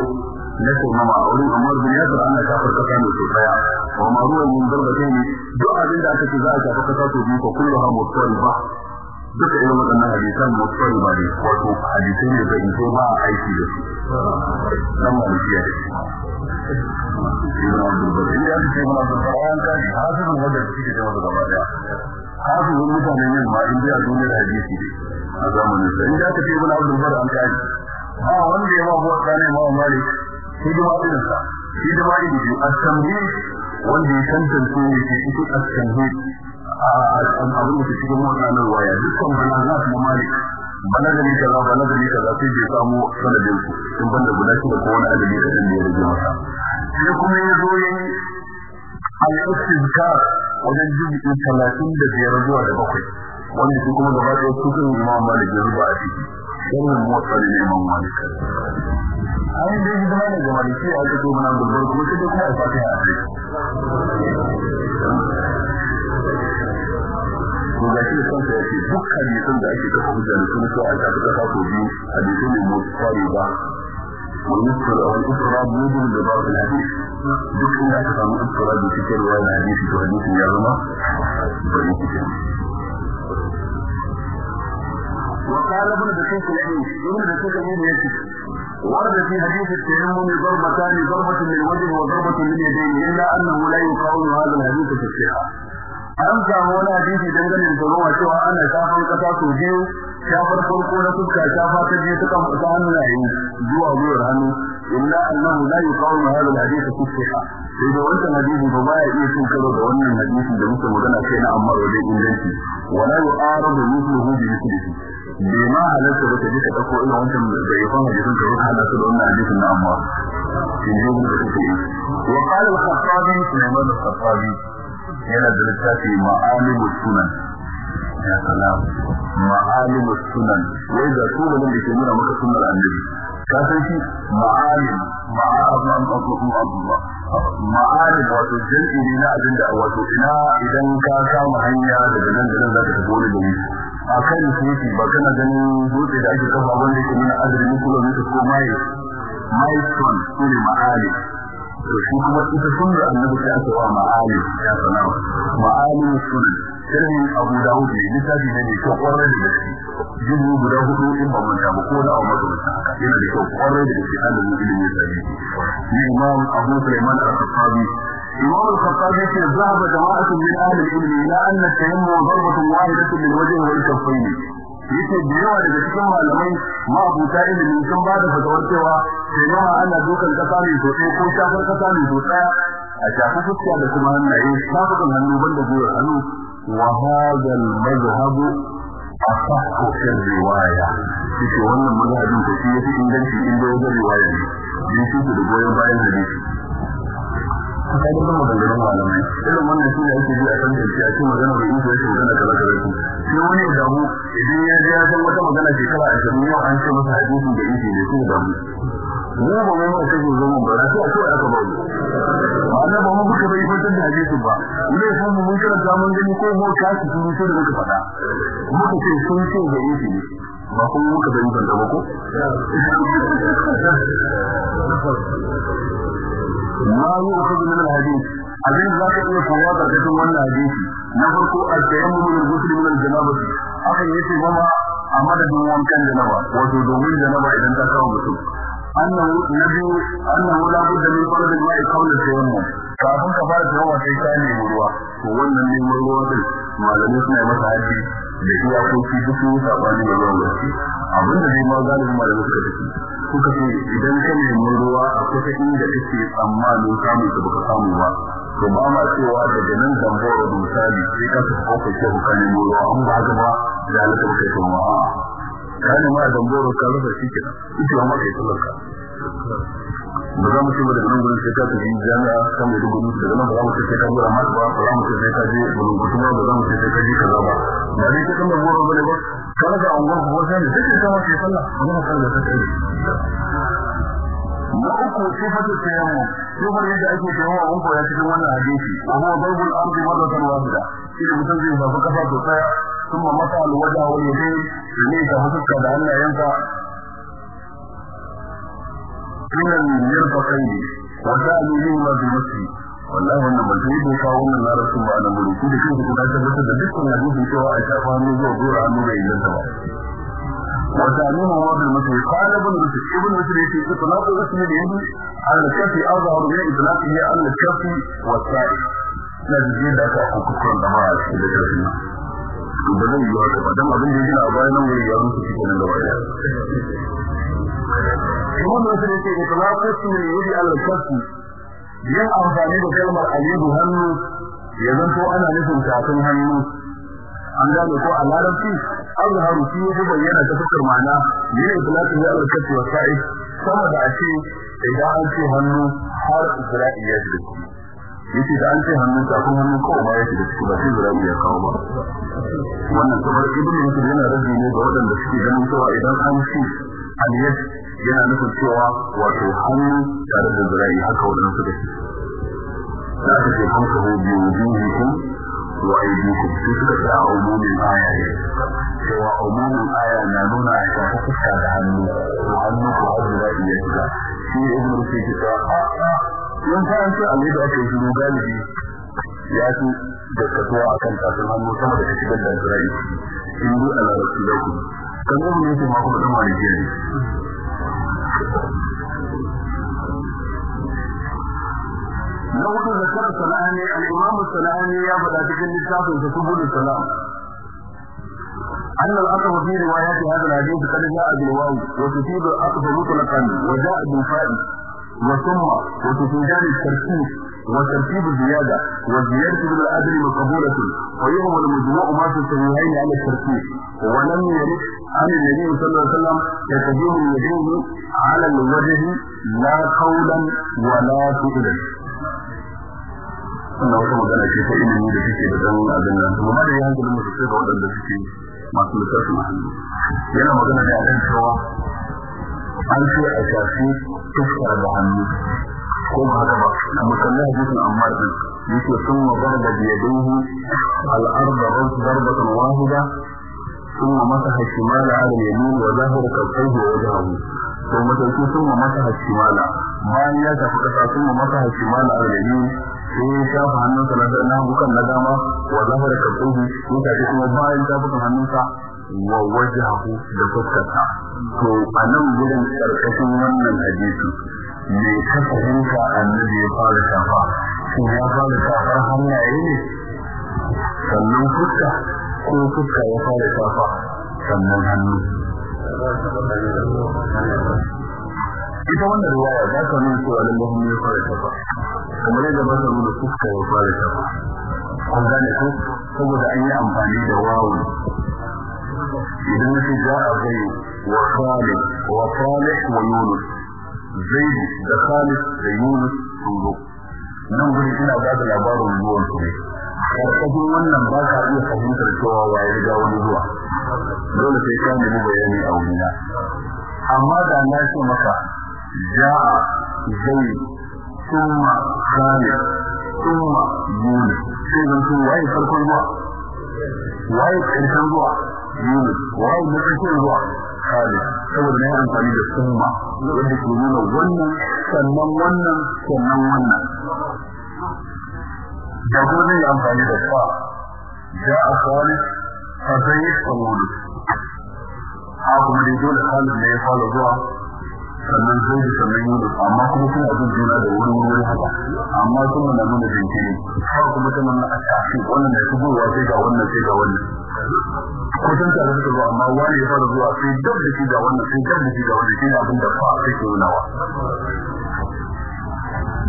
na taimama a wurin Umar bin Yasir ana kafar kasa ne sau ɗaya. Wa ma ruwa min darbatai ne duk abin da aka ce za a shafa kasa sau biyu ko kullu ha mutsari ba duka irin waɗannan hadisan mutsari ba ne. Wato hadisai ne da into ba a aiki da su. Dan malikiya da shi Ibn Abdul Bari ya ce Ibn Abdul Bari an kaji hafizun wanda suke da wanda gaba ɗaya. Hafizun mutanen yin ma in biya duniyar hadisi ne. A zamanin sa. In da aka ce Ibn Abdul Bari an kaji ba wanda ya ba buwa tsane ma Malik hidima irinsa hidima iri biyu a tambi wanda ya tantance ne cikin askanhi abin da ke cikin waɗannan waya dukkan balaga kuma malik balaga ne kaza balaga ne sai bai samu sanadin su sun banda guda shi da ko wani adadi da ɗan da rage masa. Sai kuma ya zo ya yi al-istizkar wajen jibi talatin da biyar zuwa da bakwai. Wanda su kuma gaba ɗaya su kan imam malik ya zuba a ciki. Sharrin motsa ne imam malik. An dai hidima ne ga maliki a kuma nan gurgur kuma sai kuma a fatiha a kai ko ga shi kansa yake duk hadisin da ake kafa hujja da sunan cewa a shafi kasa ko biyu hadisi ne mu tsari ba والنصر أو الاسراب يوجد لبعض الحديث cikin ruwa da hadisi to hadisi ya zama bari cikin وقال ابن دقيق العيش ابن ورد في حديث التيمم ضربتان ضربة للوجه وضربة لليدين إلا أنه لا يقاوم هذا الحديث في الصحة an samu wani hadisi dangane da ruwa cewa ana shafan kasa sau biyu shafar farko na fuska shafa ta biyu ta kan ta hannaye zuwa gwiwar hannu. Illa annahu la yuqawmu hadha alhadith fi sihha sai da wannan hadisi ba baya iya cin karo da wannan hadisin da muke magana kai na amma wajen inganci. Wala yu'aradu mithluhu bi mithlihi. Bai halatta ba ta ji ka ɗauko irin da ya fara hadisin ka ruka halatta da wannan hadisin na amma da wa qala al-khattabi Sulaiman al-Khattabi yana da littafi ma'alimu sunan. Ya salam. Ma'alimu sunan. Wai ga sunan da ke nuna maka sunnar annabi. Ka san shi? Ma'alim. Ma'alim. Wato jinsi ne na abin da wato ina idan ka kama hanya daga nan da nan za ka tafi wani gari. A kan suci ba kana ganin dutse da ake kafa wanda ke nuna adadin kilomita ko mail milestone su ne ma'alim. Imam al-khattabi ce zahaba jama'atun min ahli al-ilmi ila anna tayammum darbatun wahidatun lil wajhi wal kaffayn ya ce da yawa daga cikin malamai ma'abuta ilimi sun ba da fatawar cewa sai yawa ana dukan kasa ne sosai ko shafar kasa ne sosai a shafi fuska da kuma hannaye shafukan hannu banda gwiwar hannu. Wa hadha al-madhhab asahhu fi riwaya. Shi wannan mazhabin da shi yafi inganci inda wajen riwaya ne. Shi da goyon bayan hadisi. Kai da maganganun malamai irin wannan shi ne ake ji a kan shi a cikin magana da yake magana kaza kaza shi wani da idan ya ji ya san wata magana shekara a cikin yau an ce masa hadisi da yake da shi da mu ba mu mai kaje zo mun ba sai a ce aka ba mu ma'ana ba mu kuka bai fitar da hadisi ba ne sai mu mun kira zaman gani ko mu ka ci sun ce da muka faɗa muka ce sun ce da yake ne ba kuma muka bai ban da ba ko? ma yi wasu bin nan abin da za ka iya koya ƙarƙashin wannan hadisi na farko a tsayen mu min gusul min al-janaba akan ya ce mama a madadin wankan janaba wato domin janaba idan ta kawo mutum annahu nabi annahu la budda min farad ma'i qabla al-tayammum kafin ka fara tayammum sai ka nemi ruwa. To wannan neman ruwa din malamai suna yi masa haji da iyakoki duk sun saɓani da ruwan gaske. Abin da zai ma galibin malamai suka tafi suka ce idan ka nemi ruwa a kusa inda kake tsammanin samun ka baka samu ba to ba ma cewa daga nan zamboro da misali sai ka tafi ƙofar shehu ka nemi ruwa. An ba gaba da halatta baka yi kuma a'a ka nemi a ka rasa shi kenan. Ita ma ka yi talaka. ba za mu ce daga nan gurin sai ka tafi jami'a kan mai dubu daga nan ba za mu ce sai ka gura ba za mu ce sai je gurin kuma ba za mu ce sai je kaza ba. Ba ne ka kama goro ba ne ba kana da angon ko sai ne sai ka wace sallah amma kan da take na uku sai fa ta tayamu ko ba yadda ake tayamu an koya cikin wannan hadisi. Amma babul ardi marratan wahida. Shi ne mutum zai ba kafa to tsaya kuma masa alwaja wal yadayn ne da hukunta da Allah yanka إلى المرفقين وتأمينهما بالمسجد والله wannan ban sai doka wannan na rasu ba nan gudu ku da shi ku ta tabbatar da dukkan hadisi cewa a shafa hannu zuwa gora hannu bai inganta ba wa ta'limu wa bil masjid qala ibn rushd ibn rushd yace itlaqu ismi da yadi ala kafi azhar min itlaqihi ala kafi wa sa'i na jiji da ka hukuncin da ma a cikin da kafi ba zai yi haka ba dan abin da yake a bayan nan wuri ya rusu cikin da baya Imam Nasir yake da kuma kasu ne yadi al-kafi yin amfani da kalmar alibu hannu ya zanto ana nufin tafin hannu. An gane ko a larabci azharu shi ya bayyana ta fuskar ma'ana yin itlaqi ya al-kafi wa sa'i. Sama da ake idan an ce hannu har Isra'i ya ji ya ce da an ce hannu tafin hannu ko ma ya da ciki ba sai ya kawo ba. Wannan kamar ibnu yana rabi ne ga waɗanda suke ganin cewa idan an ce aliyat yana nufin cewa wato hannu tare da zira'i haka waɗansu da shi da aka ce kan kawo biyu wujuhikum wa aydikum. Su suka sa umumin aya ne. Cewa umumin aya na nuna a shafi fuska da hannu. Ko hannu ko har zira'i ya shiga. Shi ne ibn rufi ke cewa a yan fa an ce alai da aka shiru galibi ya fi gaskatuwa a kan tafin hannu sama da shigar da zira'i. In dai a larabci da ku. Kan zama ne ce ma kuma ɗan maliki ne na hudu zakar sana'ani al-imam sana'ani ya faɗa cikin littafin sa subul salam أن الأصل في روايات هذا الحديث قد جاء بالواو وتفيد الأصل مطلقا وجاء بالفاء وثم وتفيدان التركيب وترتيب الزيادة والزيادة بالعدل مقبولة ويهم المجموع ما في الصحيحين على الترتيب ولم يرد عن النبي صلى الله عليه وسلم تقديم اليدين على الوجه لا قولا ولا فعلا wannan wata magana ce ta ilimi da suke da dan abin nan kuma da yan hankalin musu sai ga waɗanda suke masu littafin hannu yana magana da akan cewa an ce a shafi fuskar da hannu ko ba haka ba a musallin hadisin amma din yake sun magana da biyadihi al-arda darbatan wahida ثم مسح الشمال على اليمين وظهر كفيه ووجهه ثم تلقي ثم مسح الشمال bayan ya tafi kasa ثم مسح الشمال على اليمين sai ya shafa hannunsa na na bukan na dama wa zahara kafaihi ya tafi kuma bayan tafukan hannunsa wa wajhahu da fuskarsa to a nan gurin karkashin wannan hadisi me ka fahimta annabi ya fara shafa. Shin ya fara shafar hannaye ne? Sannan fuska ko fuska ya fara shafa? Sannan hannu. Ita wannan riwaya za ka nuna cewa lallai hannu ya fara shafa. Kamar yadda ba ta nuna fuska ya fara shafa. An gane ko? Saboda an yi amfani da wawun idan na za a zai wa khalid wa salih wa yunus. Zaid da khalid da yunus sun nan gudu ina ba da labarin zuwan su ne ƙarƙashin wannan ba ka iya fahimtar cewa wa ya riga wani zuwa dole sai ka nemi bayani a wurina amma da na ce maka ja'a zai summa khalid summa yunus sai zan so waye farkon zuwa waye ƙarshen zuwa yunus waye na zuwa khalid saboda na yi amfani da summa wanda ke nuna wannan sannan wannan sannan wannan. Da kuma zai yi amfani da fa ja a khalid fa zai yi kamulu a kuma dai dole khalid ne ya fara zuwa sannan zai sannan yi amma kuma suna bin juna da wuri wuri haka. Amma sun na nuna jinkiri. Har kuma ta nuna a tafi wannan da zuwa sai ga wannan sai ga wannan. Kusan tare suka zo amma wani ya fara zuwa sai dab da shi ga wannan sai dab da shi ga wannan shi ne abin da fa take nunawa.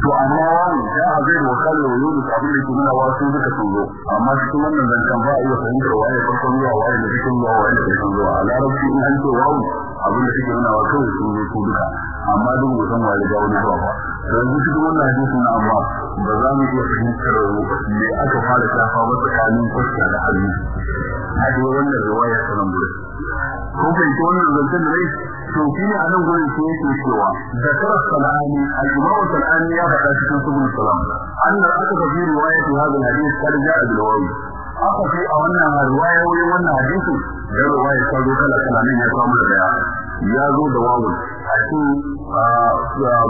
To amma wani ya a zai wakal da wani da abin da ke nuna wa sun duka sun zo amma cikin wannan zancen ba a iya fahimtar waye farkon zuwa waye da cikin zuwa waye da cikin zuwa. A larabci in an ce wawu abin da take nuna wa kawai sun zo su duka. Amma duk ba san waye da wani ba. To yanzu cikin wannan hadisi na amma ba za mu iya fahimtar me aka fara shafa ba tsakanin fuska da hannu. A dai wannan riwaya ta nan ko fahimci wannan zancen rai to shi ne a nan gurin sai yake cewa da karar salani al-imam salani ya faɗa cikin subul salam. An da aka fi riwayat hadha al-hadith kad ja'a bil wawi aka fi a wannan riwayoyin wannan hadisi da riwaya ta zo kala kala nan ya samu da ɗaya. Ya zo da wawu. A cikin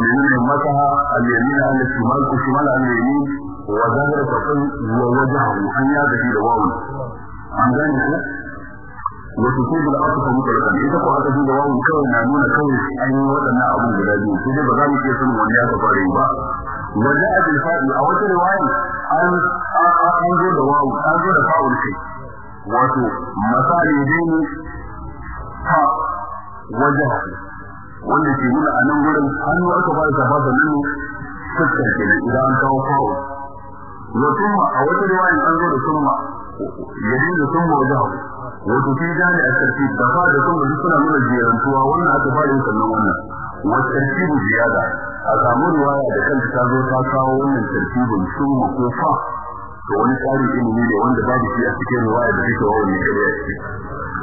menene masaha al-yamin al-shimal ku shimal al-yamin wa zahir fasil wa wajhu an ya da wawu. An gane ko wato ko da aka samu karkan ita ko aka da wawu kawai na nuna kawai an yi waɗannan abun guda biyu. Sai dai ba za mu iya sanin wani ya fara yi ba. Wajen ajin fa'i a wata riwaya an an zo da wawu an zo da fa'ul kai. Wato misali dai ne ha wajen wanda ke nuna a nan gurin hannu aka fara shafa sannan fuskar kenan idan an kawo fa'ul. Wato a wata riwaya an zo da summa. Yadin da summa wajen. Wato fi gane a tartib da fa da kuma duk suna nuna jirantuwa wannan aka fara yin sannan wannan. Wa tartibu ziyada a samu riwaya da kanta ta zo ta kawo wannan tartibin summa ko fa to wani tsarin ilimi ne wanda babu shi a cikin riwaya da take wa wani kare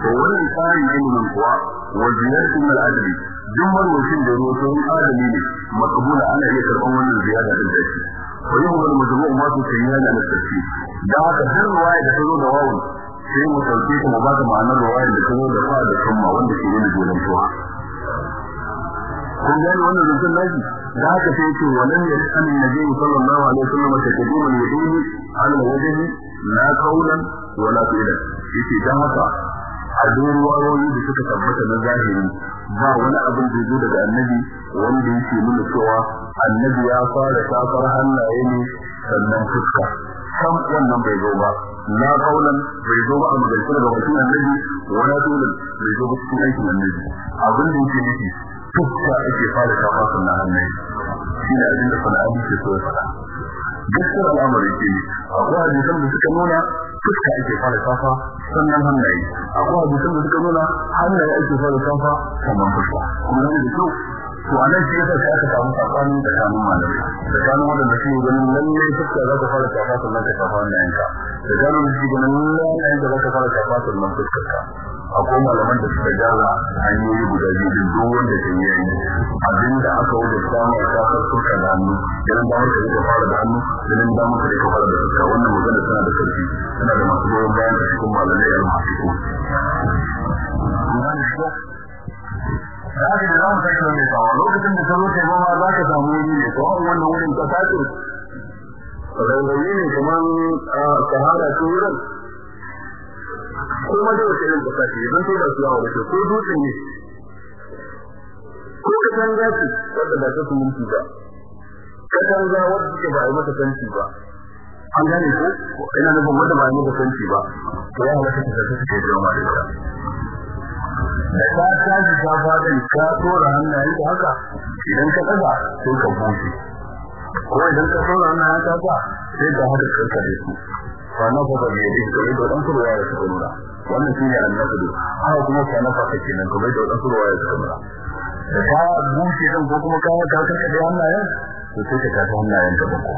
to wannan tsarin ilimin kuwa wa ziyaratu min al-adli duk marwacin da ruwa sun adali ne makabula ana iya karɓar wannan ziyada din da shi. Su sayyana da tartib da haka har riwaya da ta zo da wawu sai mu sauke ta mu ba ta ma'anar ruwayar da zo da fa da summa wanda ke nuna jolantuwa kun gane wannan zancen na ji da haka sai ce walan ya san nabi sallallahu alaihi wasallam ta kadimu yadihi ala wajhi la qawlan wala fi'lan ya ce dan haka a ruwayoyi da suka tabbata na zahiri ba wani abin da zo daga annabi wanda yake nuna cewa annabi ya fara safar hannaye ne sannan fuska. Sam wannan bai zo ba. La qawlan bai zo ba a magana daga bakin annabi wala fi'lan bai zo ba cikin aikin annabi. Abin da yake nufi fuska ake fara shafa sannan hannaye. Shi ne abin da sana'abi ke so ya faɗa. Gaskiyar al'amari ke ne akwai hadisan da suka nuna fuska ake fara shafa sannan hannaye. Akwai hadisan da suka nuna hannaye ake fara shafa sannan fuska. Kuma ne da kyau to a nan shi yasa sai aka samu tsakanin da kanun malamai. Da kanun wadanda suke ganin lalle fuska za ka fara shafa sannan ka shafa hannayenka. Da kanun da suke ganin lalle za ka fara shafa sannan fuskarka. Akwai malaman da suka gaza hanyoyi guda biyu din duk wanda ke yi abin da aka wuce samu a kafar suka da hannu idan da wanda ka fara da hannu idan da muka ka fara da fuska. Wannan magana tana da ƙarfi tana da masu goyon bayan da cikin malamai al-mafiku Zaka da za mu sake wani lokacin da ka zo kai za ka samu wani ne to wannan wurin ka sace rauni ne kamar sahara ko wurin. Ko ma da wata irin kasa ce? Idan sai da su yawo da ko dutse ne? Ko ka san gaci wanda ba ta sumunci ba? Ka san ga wanda ke ba a yi mata ba. An gane ko? Ina nufin wanda ba a yi mata kanci ba. To ya halatta ta tafi ta yi ma da ita. Da ka tashi ka faɗin ka tora hannayen da haka idan ka ɗaga sai ka ko idan ka tora hannayen ka haka sai ka haka kankare su. Fa na fa bai yi da dan kuma ya su nuna wannan shine annabi haka kuma fa na fa kake nan kuma da dan kuma ya su nuna da ka bushe dan ko kuma ka ka kankare hannayen to sai ka tafi hannayen ka kuma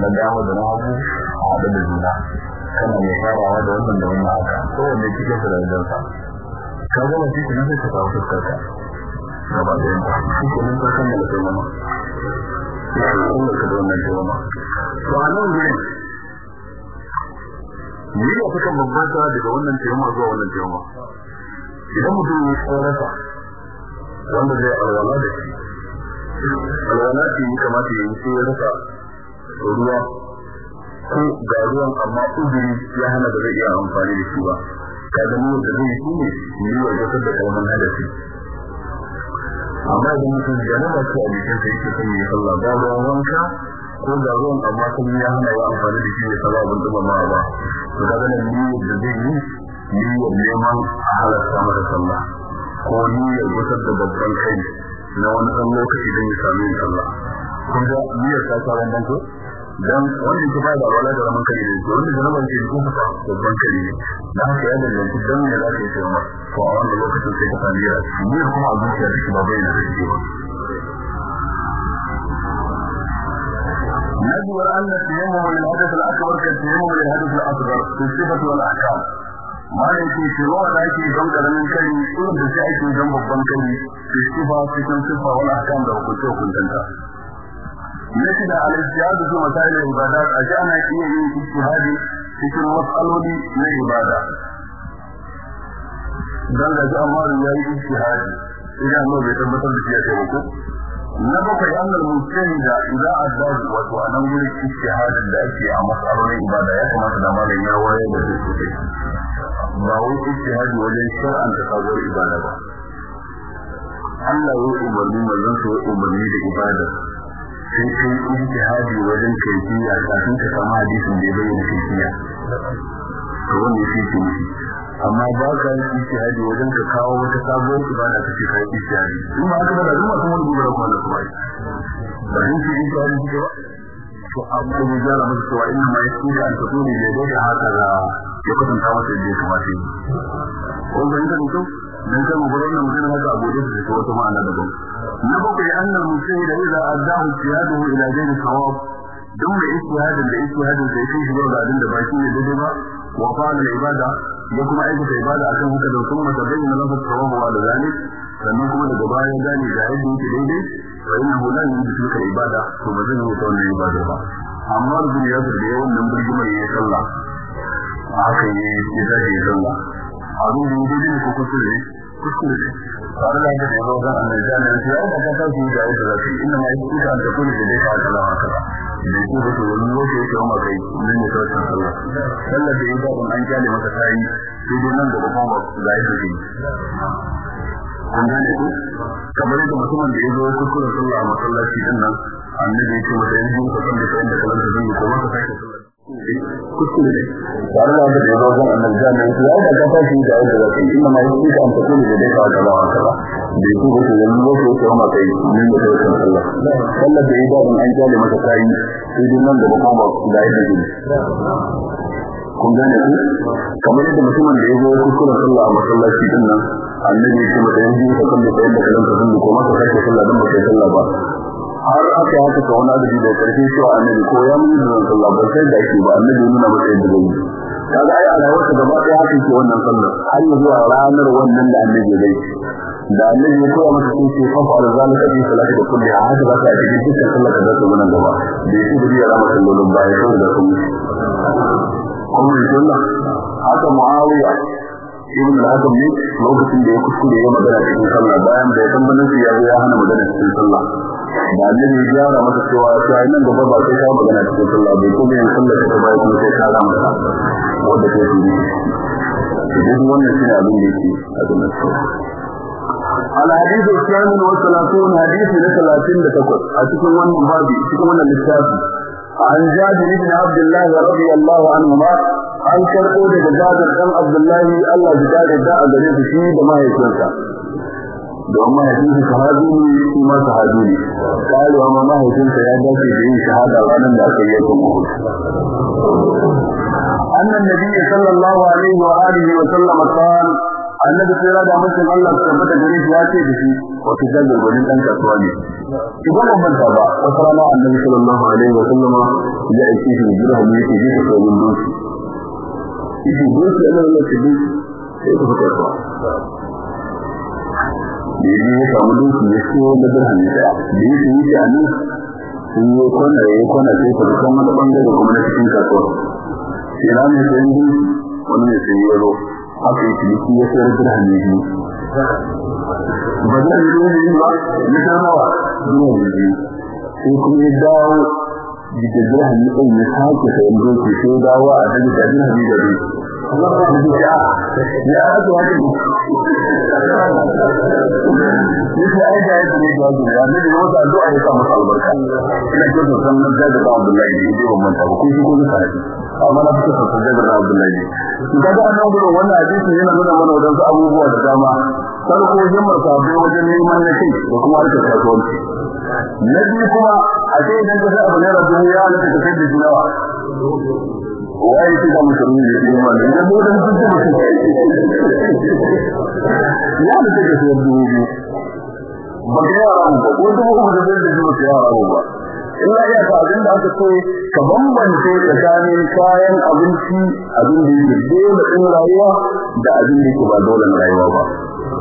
na dama da na hagu a hada da juna kana mai farawa da wannan da wannan haka ko wanda kike da rayuwar sa ka ga wani nan sai ka kawo fuskar ka gaba da yanka kike nan ka da kai mama ya Allah ka da wannan jama'a to a nan ni da kuka bambanta daga wannan jama'a zuwa wannan jama'a idan mutum ya tsorata wanda zai alwala da shi alwala ce yi kamata ya yi sai ya rasa ruwa ko ga ruwan amma uzuri ya hana da zai iya amfani da shi ba. Ka ga mu da zai shi ne ni wa gasar da kalman hadasi. Amma idan mutum janaba ce a jikin sa yake son yi sallah ba ruwan wanka ko ga ruwan amma kuma ya hana ya amfani da shi ya saba abin da ba ba to kaga nan ni da zai yi niyyar neman a halatta masa sallah. Ko niyyar gusar da babban kai na wani ɗan lokaci don ya sami sallah. Kun ga niyyar ta sa wannan ko? Dan wanda ke ba da wala da ramin kai ne wanda da ramin ke ko fa babban kai ne. Da haka ya danganci dan ne za ka a wannan lokacin sai ka sami ra ni kuma a zuciya take ba bai na da shi ba. نذكر أن التيمم للحدث الأكبر كالتيمم للحدث الأصغر في الصفة والأحكام ما يكي في روح ذاك جنب من كلي كل بشيء في جنب babban kai في الصفة في الصفة والأحكام لو كنت كنت أنت نشد على الاجتهاد في مسائل العبادات أجانا إيه اجتهادي في كل مسألة من العبادة dan da ji amma ya yi ijtihadi idan Allah bai tabbatar da shi ya kai ko na bakwai annal mujtahida idza adda wato a nan gurin ijtihadin da ake a masalolin ibada ya kamata da malam ya waye da su sosai. Ba wai ijtihadi wajen shar'an ta sabuwar ibada ba. Allah ya umarni manzon sa ya umarni da ibada. Sai kai ijtihadi wajen kaifiya kafin ka hadisin da ya bayyana shi amma ba ka yi ijtihadi wajen ka kawo wata sabuwar ibada ka ce ka yi ijtihadi. In ba haka ba da duk masu wani gubara kuma da kuma ba. Yin shi ijtihadi ba. To amma mu jara masa cewa inna ma yaskuka an tafi ne da dai haka da ya kwatanta masa ya kamata yi. Ko ga ne to dan kan mu gurin magana haka abu da shi wata ma'ana daban. Na bakwai annal mujtahid idza addahu ijtihaduhu ila ghayri sawab duk mai ijtihadin da ijtihadin kai shi ga abin da baki ne ba wa fa'ala ibada ya kuma aikata ibada akan haka da kuma ta bayyana lahu sawabu wa zalik sannan kuma daga baya ya gane ga yadda yake daidai fa innahu la yujidu tilka ibada to ba zai yi wannan ibada ba. Amma rubun ya da yawan nan burgimar ya sallah haka ne ya zai sallah. Abin da yake ko kuskure kuskure da da da zai yake da ta kullu da dai ka Allah haka da yake da wani lokaci yake amma kai nan ne kawai sallah sallah da yadda an ƙyale maka tayi sai dai nan da kuma ga yadda yake kun gane ku kamar yadda mutumin da ya zo kuskuren sallah a masallaci ɗin nan annabi ya ce masa yanzu ka san da kayan da kalanta zan yi ko maka sake sallah kuskure ne da da ya zo zan annabi da ya da ka tashi da yadda zaka yi inna ma yake ka amsa kullu da dai ka lawa kaza. Da yake ko da nan lokaci yake amma kai min da kai sallah sallah da ya da an jale maka kai sai dai nan da kuma ga yadda yake kun gane ku? Kamar yadda mutumin da ya zo kuskuren sallah a masallaci ɗin nan annabi ya ce mata yanzu ka kalle da yadda kalanta sun ko maka sake sallah dan baka sallah ba. Har aka haka ka wani adadi da ƙarfi cewa annabi ko ya mun da sallah ba sai da ake ba annabi nuna masa yadda zai kaga ai a rayuwarsa gaba ɗaya haka ke wannan sallar. Har zuwa ranar wannan da annabi gaishe da annabi ya koya masa sun ce fafa da zalika fi salati da kulli. A haka zaka yi cikin dukkan sallar da zaka zo nan gaba. Da yake da ya rama sallolin baya kawai da kuma kuma sunna haka muawiya ibn al-hakam ne lokacin da ya kuskure ya magana cikin sallah bayan da ya tambaye shi ya zo ya hana magana cikin sallah. da annabi ya gyara masa cewa sai nan gaba ba sai ka magana cikin sallah bai kuma yin sallah ta bai kuma sai ka rama ta wanda ke tuni duk wannan shine abin da yake a cikin sallah الحديث الثامن والثلاثون حديث لثلاثين لتقل أتكون وانا بابي أتكون وانا للتابي عن جابر بن عبد الله رضي الله عنهما an karɓo daga jabir ɗan abdullahi Allah ya kare da a gare shi da mahaifinsa don mahaifinsa sahabi ne shi ma sahabi ne. Karewa ma mahaifinsa ya dace da yin shahada ranar da aka yi kan Uhud. Annan nabi sallallahu alaihi wa alihi wa sallam qala annabi sai da mutum Allah ya tabbata gare shi ya ce da shi wato jallo gwanin dan kasuwa ne idan ban manta ba wata annabi sallallahu alaihi wa sallam ya aike shi yake ji da da sai ka fita da yi ya samu doki ya siyo da ya da yi shi yi a nan sun yi kwana ya yi kwana sai ka kan wani ɓangare kuma na cikin kasuwa. Sai na mai sayan doki wani ne sai ya zo. Haka yi ciniki ya sayar dirham ya biyu. Ba zai yi doki ba ya san nawa dirham ya biyu sai kuma ya dawo da dirhami ɗin ya sake sayan doki sai dawo a daga da dirhami da doki Allah da ya aka wani yake ai da yake ne da ya ne da wata addu'a ya samu albarka. Ina ce san nan da da Abdullahi ne da wannan ta ko shi ko da amma na fita san da da Abdullahi ne. Kaga annabi gurin wannan hadisi yana nuna mana wadansu abubuwa da dama. Farko himmar sabai wajen neman na kai da kuma harkar kasuwanci. Na biyu kuma a ce idan ka sa abu rabu ya halatta ka kai da shi ne. Ma mutum ya dubu ba ga yara ba. Ko da da yara ba illa ya ka abin da aka ce ka bambance tsakanin kayan abinci abin da yake dole din rayuwa da abin da ba dole rayuwa ba.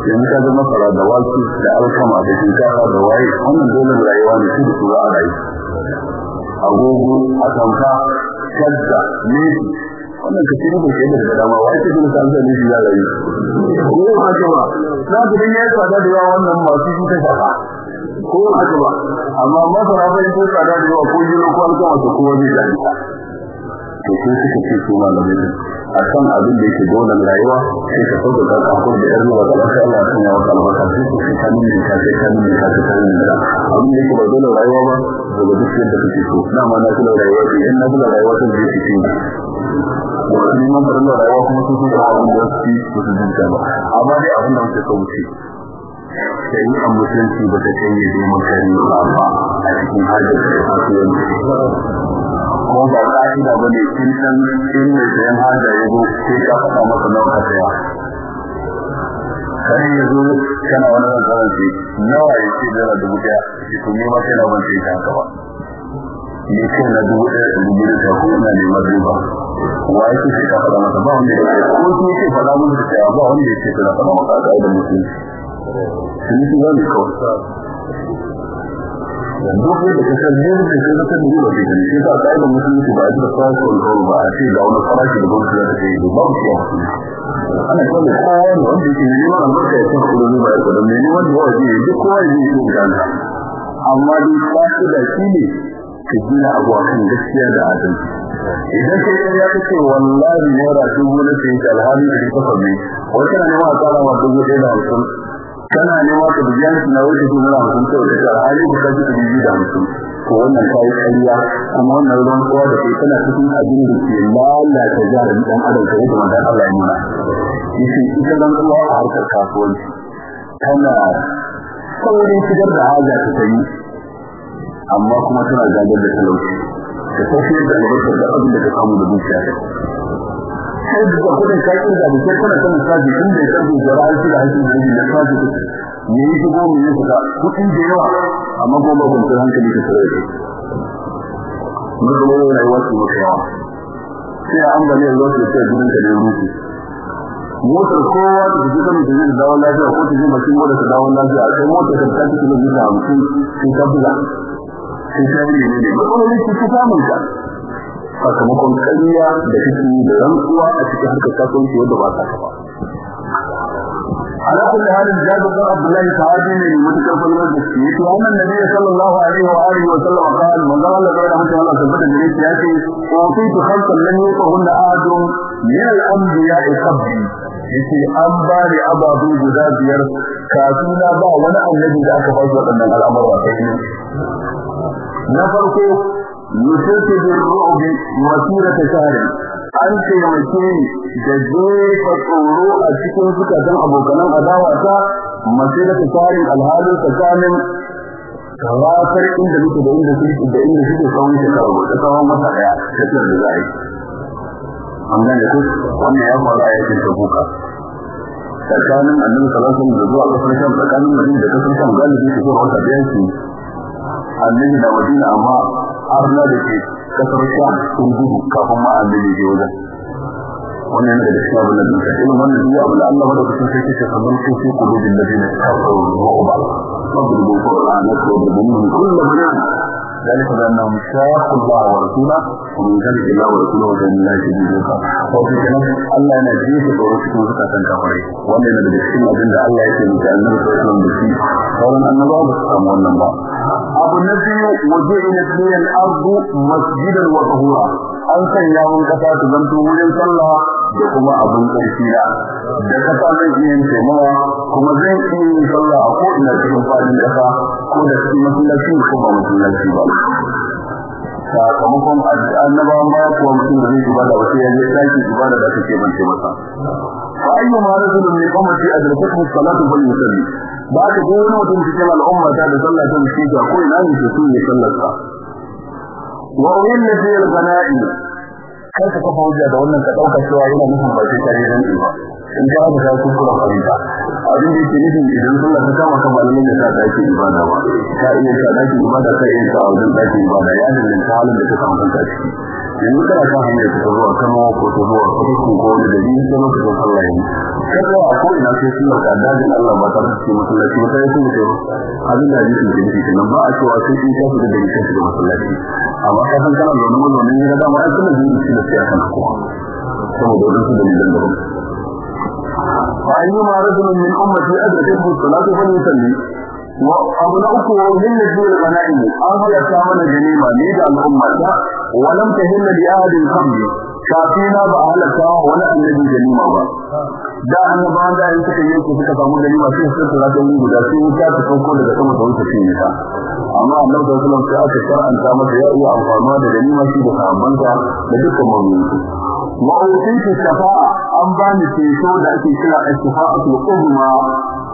Yanzu ka zama fara da waki da alkama da shinkafa da waye wannan dole rayuwa ne shi da su za a rayu. Agogo atamfa shadda ne wannan ka ci rubu shi da dama wai ce dole san zai shi ya rayu? Ko ce ba. Na ga dan yayi tsada da wannan masu shi ta shafa. Ko haka ba. Amma masara bai ko tsada da yawa ko jiro ko alkama to kowa zai dani to sai suka ce su malamai a kan abin da yake dole rayuwa sai ka sauka ka kafa da yar ruwa da Allah ya sanya maka albarka. Sai shi kan min ka sai kan min ka sai kan ka abin da yake ba dole rayuwa ba daga duk yadda kake so. Dama na kula rayuwa ce in na kula rayuwa ta zai ci da wani man farin rayuwa kuma su su da abin da su su jinta ba. Amma dai abin da muke so wuce sai an mutunci ba ta kai ya zama kare ba a cikin hajjar da kasuwanci ko ba ka'ida ba ne kin san in mai sayan haja ya zo sai ka faɗa masa nawa ka saya zo kana wani ran tsaron ce nawa ya ce dubu ɗaya? Shi to nema kai na sai ta haka ba. Ni kai na dubu da dubu ɗaya ko ina neman riba. Wa ya ce sai ka faɗa masa? Ba wanda ya ce. Ko shi yake faɗa masa da ba wanda ya ce kana faɗa masa a ƙa'idar mutum ba ne kawai. Duk da ƙasar ne da ke da kan dole ne ne sai ka kai da musulunci ba da price control ba a ce ga wani farashi da za ta yi ba ba shi ana kallon kowa ne wanda yake neman albarka ya san kuɗin ba ya kuɗin ne wanda ya waje duk kowa ne yake gana amma dai kashi da shi ne ka gina abu a kan gaskiya da adalci. Idan kai ɗan ya kace wallahi naira dubu na sai ta alhali da kafa ne wata na nema a tsara wa dubu da hamsin. Kana nema ka biyan su na wuce su mura hamsin kawai da hali da kaji da biyu da hamsin. Ko wannan kai kariya kuma wannan ruwan kowa da kai tana cikin abin da ke lalata jarin dan adam kai da manzon Allah ya nuna. Yace ita dan kowa a harkar kasuwanci tana saurin shigar da haja ta yi amma kuma tana gadar da talauci. Da tafiyar da albarkar da abin da ta samu da dukiya sai da kuɗin kayan da da kana kana saji inda ya san da ra'ayi da hakin da da saji ne yi shigo mu yi fita kuɗin da yawa amma kuma ba kun hankali ka tsare shi mun wani rayuwa ce maka yawa sai an ga ne ya ce gurin da ne ruki motar kowa da ji kan da zai dawo lafiya ko ta ji bakin gode ta dawo lafiya sai motar ta tafi kilomita 50 sai ta buga sai ta yi ne matsalolin ki ta samun ta sakamakon ƙarya da kake da rantsuwa a cikin harkar kasuwanci wanda ba ta ba على كل حال جابر بن عبد الله صحابي من متكفل المسجد وأن النبي صلى الله عليه وآله وسلم قال من قال الله تعالى حتى الله ثبت الجريس ياتي أعطيت خلقا لم يطهن أحد من الأنبياء قبلي yace an ba ni ababu guda biyar kafin na ba wani annabi da aka faɗi waɗannan al'amura sai na farko bil ru'bi masirata shahr an taimake ni da jefa tsoro a cikin zukatan abokanan adawa ta masirata shahr alhali tsakanin kawafar inda muke da inda suke da inda suke tsawon shekara da tsawon wata ɗaya tafiyar da zai an gane ku wannan a yaƙin da zuwa ƙasar sham tsakanin madina da ƙasar galibi su wata ce annabi da madina amma arna da ke kasar sham sun gudu kafin ma annabi je wajen wannan da cikin abin da duka irin wannan duk abin da Allah madaukakin sai yake kamar su su kudu bin ladina kafaru ru'ba sabbu qur'ana ko da mun kullu bayan ذلك بأنهم شاقوا الله ورسوله ومن ذلك الله ورسوله وجل الله شديدك وفي كلام الله نجيك ورسوله زكاة كفري وأن نبدأ الشيء أجل الله من كأنه صلى الله قولا أن الله بسكم والنبا abu na biyu waje ina tsayar ardu masjidan wa tahura an sanya mun kasa ta zanto wurin sallah da kuma abin ƙarfi da da kasa zai yin taimawa kuma zai iya sallah a ko ina cikin faɗin kasa ko da cikin masallaci ko ba masallaci ba. Sakamakon annabawan baya kuwa mutum da zai ibada ba sai ya je sake ibada da take bance masa. Fa ayyu rajulun min ummati adrakathu salatu fal yusalli ba ka ga wani mutum cikin al'umma ta da sallah ta mishi ga ko ina ne su ne sallar sa wa ulil fi al-ghana'i. Kai ka kafa hujja da wannan ka ɗauka cewa yana nufin ba sai kare dan ba. In ka ga ku kula fahimta abin da yake nufin idan sallah ta kama kan malamin da ta dace ibada ba. Ka iya ka dace ibada ka iya ka wajen dace ibada. Ya danganta halin da ka samu ciki. yanzu kana kan hanyar ta zuwa kano ko ta zuwa kudu ko wani gari sai lokacin sallah yanzu kada a ko ina sai sun ka dajin Allah ba tare da cikin masallaci ba sai sun ce abin da yake cikin ciki nan ba a cewa sai sun tafi da gari sai masallaci amma ka san kana zaune mu zaune ne da ma ai kuma jin shi da sai kan kowa saboda wadansu dalilan da فأيما رجل من أمتي أدركته الصلاة فليصلي وأبو نأكو وهل في الغنائم أهل كامل جنيمة ليد الأمة ولم تهل لأحد الخمر كافينا بأهلك ولا النبي جنيمة با da annabawan da in suka yi suka samu ganima sai su tsara da wuri guda sai wuta ta sauko daga sama ta wuce shi ne ta amma annabi sallallahu alaihi wasallam sai aka shar'anta masa ya iya amfani da ganima shi da sahabbansa da dukkan mu'mini wa utitu shafa'a an bani ceto da ake kira al-shafa'atul uzma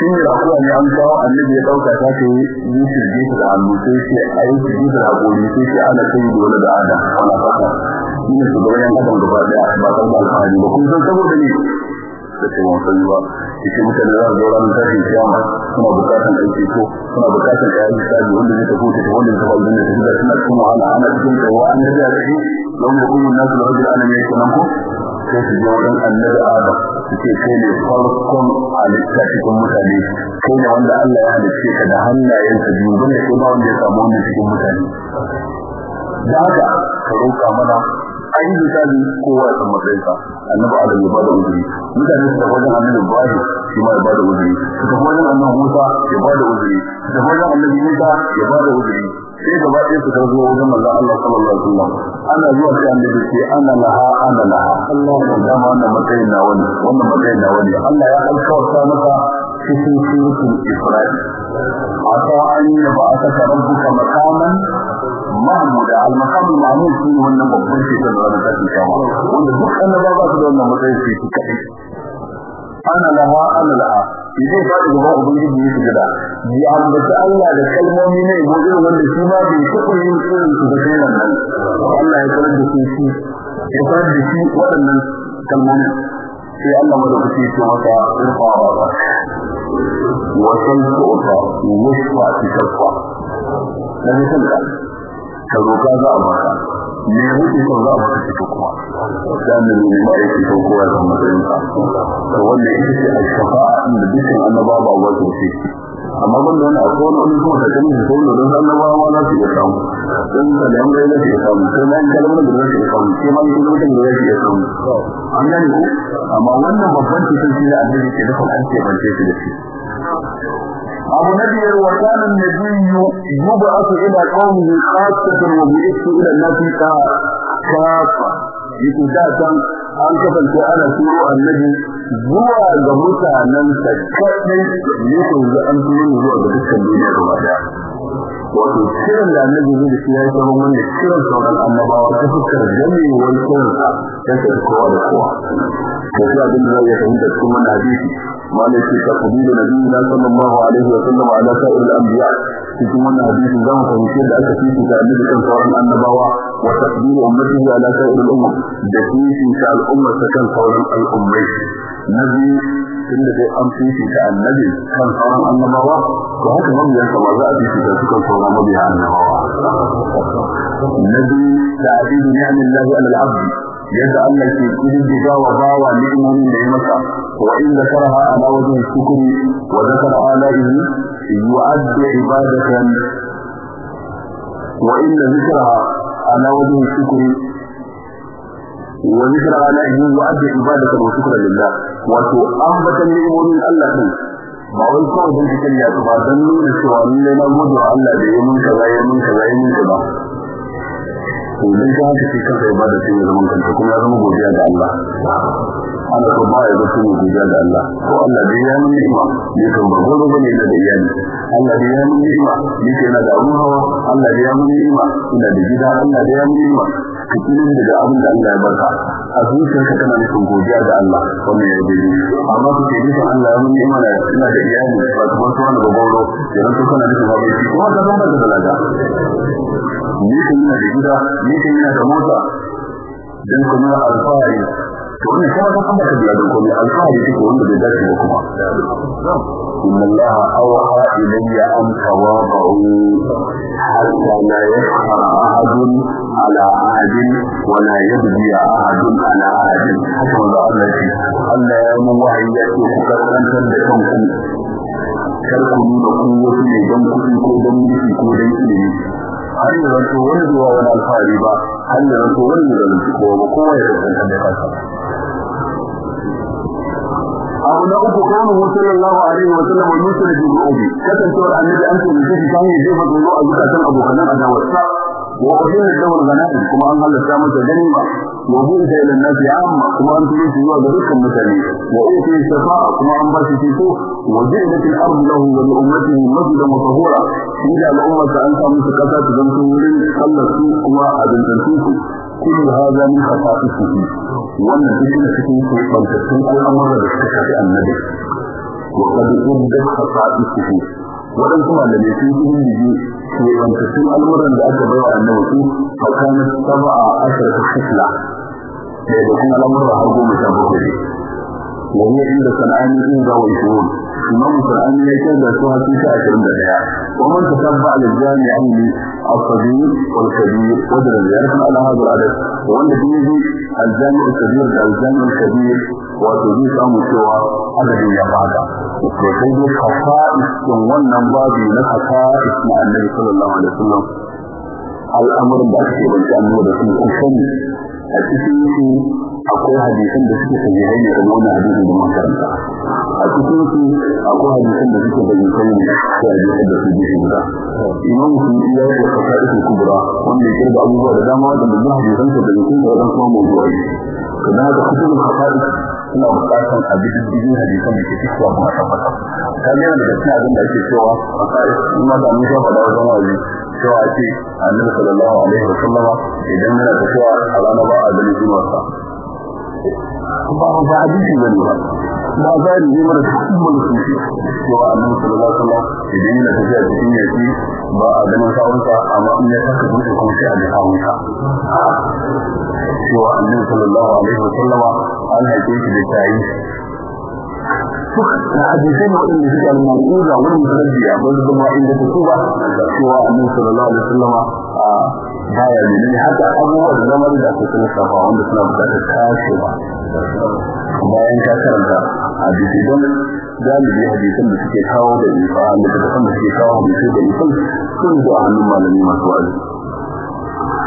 shi ne rakuwa ne an kawo annabi ya dauka ta ce yi shirge da hannu sai ce a yi shirge da hakuri sai ce ana kai dole da ada wala fata shi ne shugaban yan adam gaba daya ba ta da alfahari ba kun san saboda ne da ce mun sani ba yake mutane za su zo ranar tashin kiyama suna bukatan aiki ko suna bukatan kayan misali wanda zai tafi ta wanda zai tafi da tafi da suna cikin wahala ana cikin tsawo an yi da shi don da kuma nasu da rajul ana mai kunan ko sai su je wajen annabi adam su ce kai ne farkon halitta cikin mutane kai ne wanda Allah ya halicce ka da hannayensa biyu ba ne ko ba wanda ya samu wannan cikin mutane. Da haka ka roƙa mana an yi misali kowa ya san matsayinsa annabi adam ya ba da uzuri. Mutane su tafi wajen annabi ibrahim shi ma ya ba da uzuri. Su tafi wajen annabi musa ya ba da uzuri. Su tafi wajen annabi musa ya ba da uzuri. Sai gaba ɗaya su zo wajen manzon Allah sallallahu alaihi wasallam. Ana zuwa sai annabi ce ana laha ana laha. Allah ya dama wannan matsayin na wani wannan matsayin na wani Allah ya alkawarta maka cikin suratul isra'i asa an yab'athaka rabbuka maqaman mahmuda. Al-maqam al-mahmud shi wannan babban shi da ranar kiyama. Wanda duk annaba ba su da wannan matsayin shi kadai ana laha ana laha idan ka ga ba ubangiji ya shiga da ya ambata Allah da kalmomi ne gudun wanda shi ma bai taɓa yin irin su da kai nan. Allah ya sanar da shi shi ya sanar da shi waɗannan kalmomi. Sai Allah madaukaki ya ce masa irfa wa wa sanku wa washfa tikaffa da ne san ka roƙa za a baka. Me wuce ko za a baka cikin kuma dan ne ne ma yake ko kowa da matsayin ka to wannan ita ce al-shafa'a inda dukkan annaba ba wa su ce. Amma banda wannan akwai wani wani da kan da sai da annabawa ma za su samu. Dan da gai da su samu. Sai nan kalmar da zai samu. Sai ma yin mutum da zai samu. An gane ko amma wannan babban cikin shi da annabi ke da kan ce ban ce da shi. أبو نبي وكان النبي يبعث إلى قومه خاصة ويبعث إلى الناس النبي خاصة يكون ذاتا أنكف الكعالة سوء النبي هو الغمسة ننسى كثير يكون ذاتا من هو ذاتك الدنيا الرواجع وفي السرم لأنه يجب في هذا الممن السرم سوء الأمة وكفك الجميع والكون تنسى الكوار الكوار وفي هذا الموضوع يتعود لكم من حديثي وعلى في تقبيل نبينا صلى الله عليه وسلم على سائر الأنبياء. في كمان حديث زمن فوشير الأساسين في تأمين كان صورا النبوة وتقبيل أمته على سائر الأمة. دكيس إنشاء الأمة كان صورا الأمة. نبي إن في أمتي في النبي كان صورا النبوة. وهك من ينسى ما زأتي في النبي كان صورا النبي نبي تعديد نعم الله على العبد. Yadda Allah ke kididdiga wa bawa ni'imomin da ya masa wa in zakaraha ala wajhi shukri wa zakara alaihi yu'addu ibadatan wa in zikraha ala wajhi shukri wa zikra alaihi yu'addu ibadatan wa shukra lillah wato ambatan ni'imomin Allah din ba wai kawai don cikin ya ba don nuna cewa lallai na wa Allah da ya mun kaza ya mun kaza ya mun kaza to dan ka haka sai kanka ibada sai ya zama kanta kuma zama godiya ga Allah. Ana ko ba ya zama godiya ga Allah. Ko Allah da ya mun ni'ima ne kan ba gobe ba ne da iyali. Allah da ya mun ni'ima ne ke na da abun hawa. Allah da ya mun ni'ima ina da gida. Allah da ya mun ni'ima. Kinin daga abin da Allah ya baka a zuciyarka kana nufin godiya ga Allah wannan ya bi amma ku ce nufin Allah ya mun ni'ima na ina da iyali ba kuma su wani gogoro idan ku kana nufin hawa shi kuma ka da balaga ni kan yana da gida ni kan yana da mota dan kuma alfahari to ne kuma ka kuma da biya ko ne alfahari take wanda bai dace ba kuma inna Allah awha ilayya an tawadu hatta la yashhara ahadun ala ahadin wa la yabdi ahadun ala ahadin haka wanda Allah ya Allah ya mun wahayi ya ce ku karantar da kanku kar ku nuna ku wasu ne don kuɗi yi zanto wani zuwa wani alfahari ba yi zanto wani da zanto kowa ya zanto da kansa wa sallam yusuf bin ubi kasancewar annabi an ce mutum kan yi zai fado a zukatan abokanan adawarsa wa qadin dawal ganaim kuma an halatta masa ganima wa bu ila ila nasi amma kuma an tuni zuwa ga dukkan mutane wa uti shafa'a kuma an ba shi fito wa ji'lat al-ard lahu wa li ummatihi masjidan wa tahura inda al'ummata an samu su kasa su zanto wurin sallar su kuma a dantantu su kullu hadha min khasa'isihi wannan duk da cikin su bantattun al'amuran da suka shafi annabi wa qad uddat khasa'isihi wadan kuma da ne sun yi biji ke bantattun al'amuran da aka bayar annabi su fakana sab'a asharata khifla da da kuma al'amuran har goma sha bakwai وهي عند سنعان الأولى وعشرون إمام سنعان يكاد أسوها تسعة عشرين دقيقة ومن تتبع للجامع عملي الصغير والكبير. قدر يرحم على هذا العدد وأن يجي الجامع الكبير أو الجامع الكبير. وتجيب أم الشوى. عدد يبعد وتجيب خصائص والنمباب لخصائص مع النبي صلى الله عليه وسلم. الأمر بأكثر الجامع وده في الكفن أتسيسي akwai hadisan da suke sahihai ne kamar wannan hadisin da muka karanta a cikin su akwai hadisan da suke da yankan ne da hadisan da suke da guda imam sun iya da kafa kubra wanda ya ƙirga abubuwa da dama da mun hadisan da yankan da kuma mawdu'i kana da kutubul haqaiq suna bukatan a bidin hadisan da ke cikin kuma tabbata kan yana da cikin abin da ake cewa haqaiq kuma da mun saba da wannan wani cewa ce annabi sallallahu alaihi wasallam idan yana tafiya a ranar ba a ganin jimarsa ba ba hadisi ba ne ba. Ba zai yi mara cikin mulki cewa annabi sallallahu alaihi wasallam idan yana tafiya cikin yaki ba a ganin sawunsa amma in ya saka dutse kuma sai a ga sawunsa. Cewa annabi sallallahu alaihi wasallama an haife shi da tayi. Ne al-mawquza wurin tarbiya ba su zama inda ta tuba cewa annabi sallallahu alaihi wasallama baya ne. Haka abubuwa da zama da ake kuma safa wanda suna buƙatar tashewa bayan ka karanta hadisi don galibi hadisan da suke kawo da ifa da tafan da suke kawo hadisi da ifa sun zo a hannun malami masu wa'azi.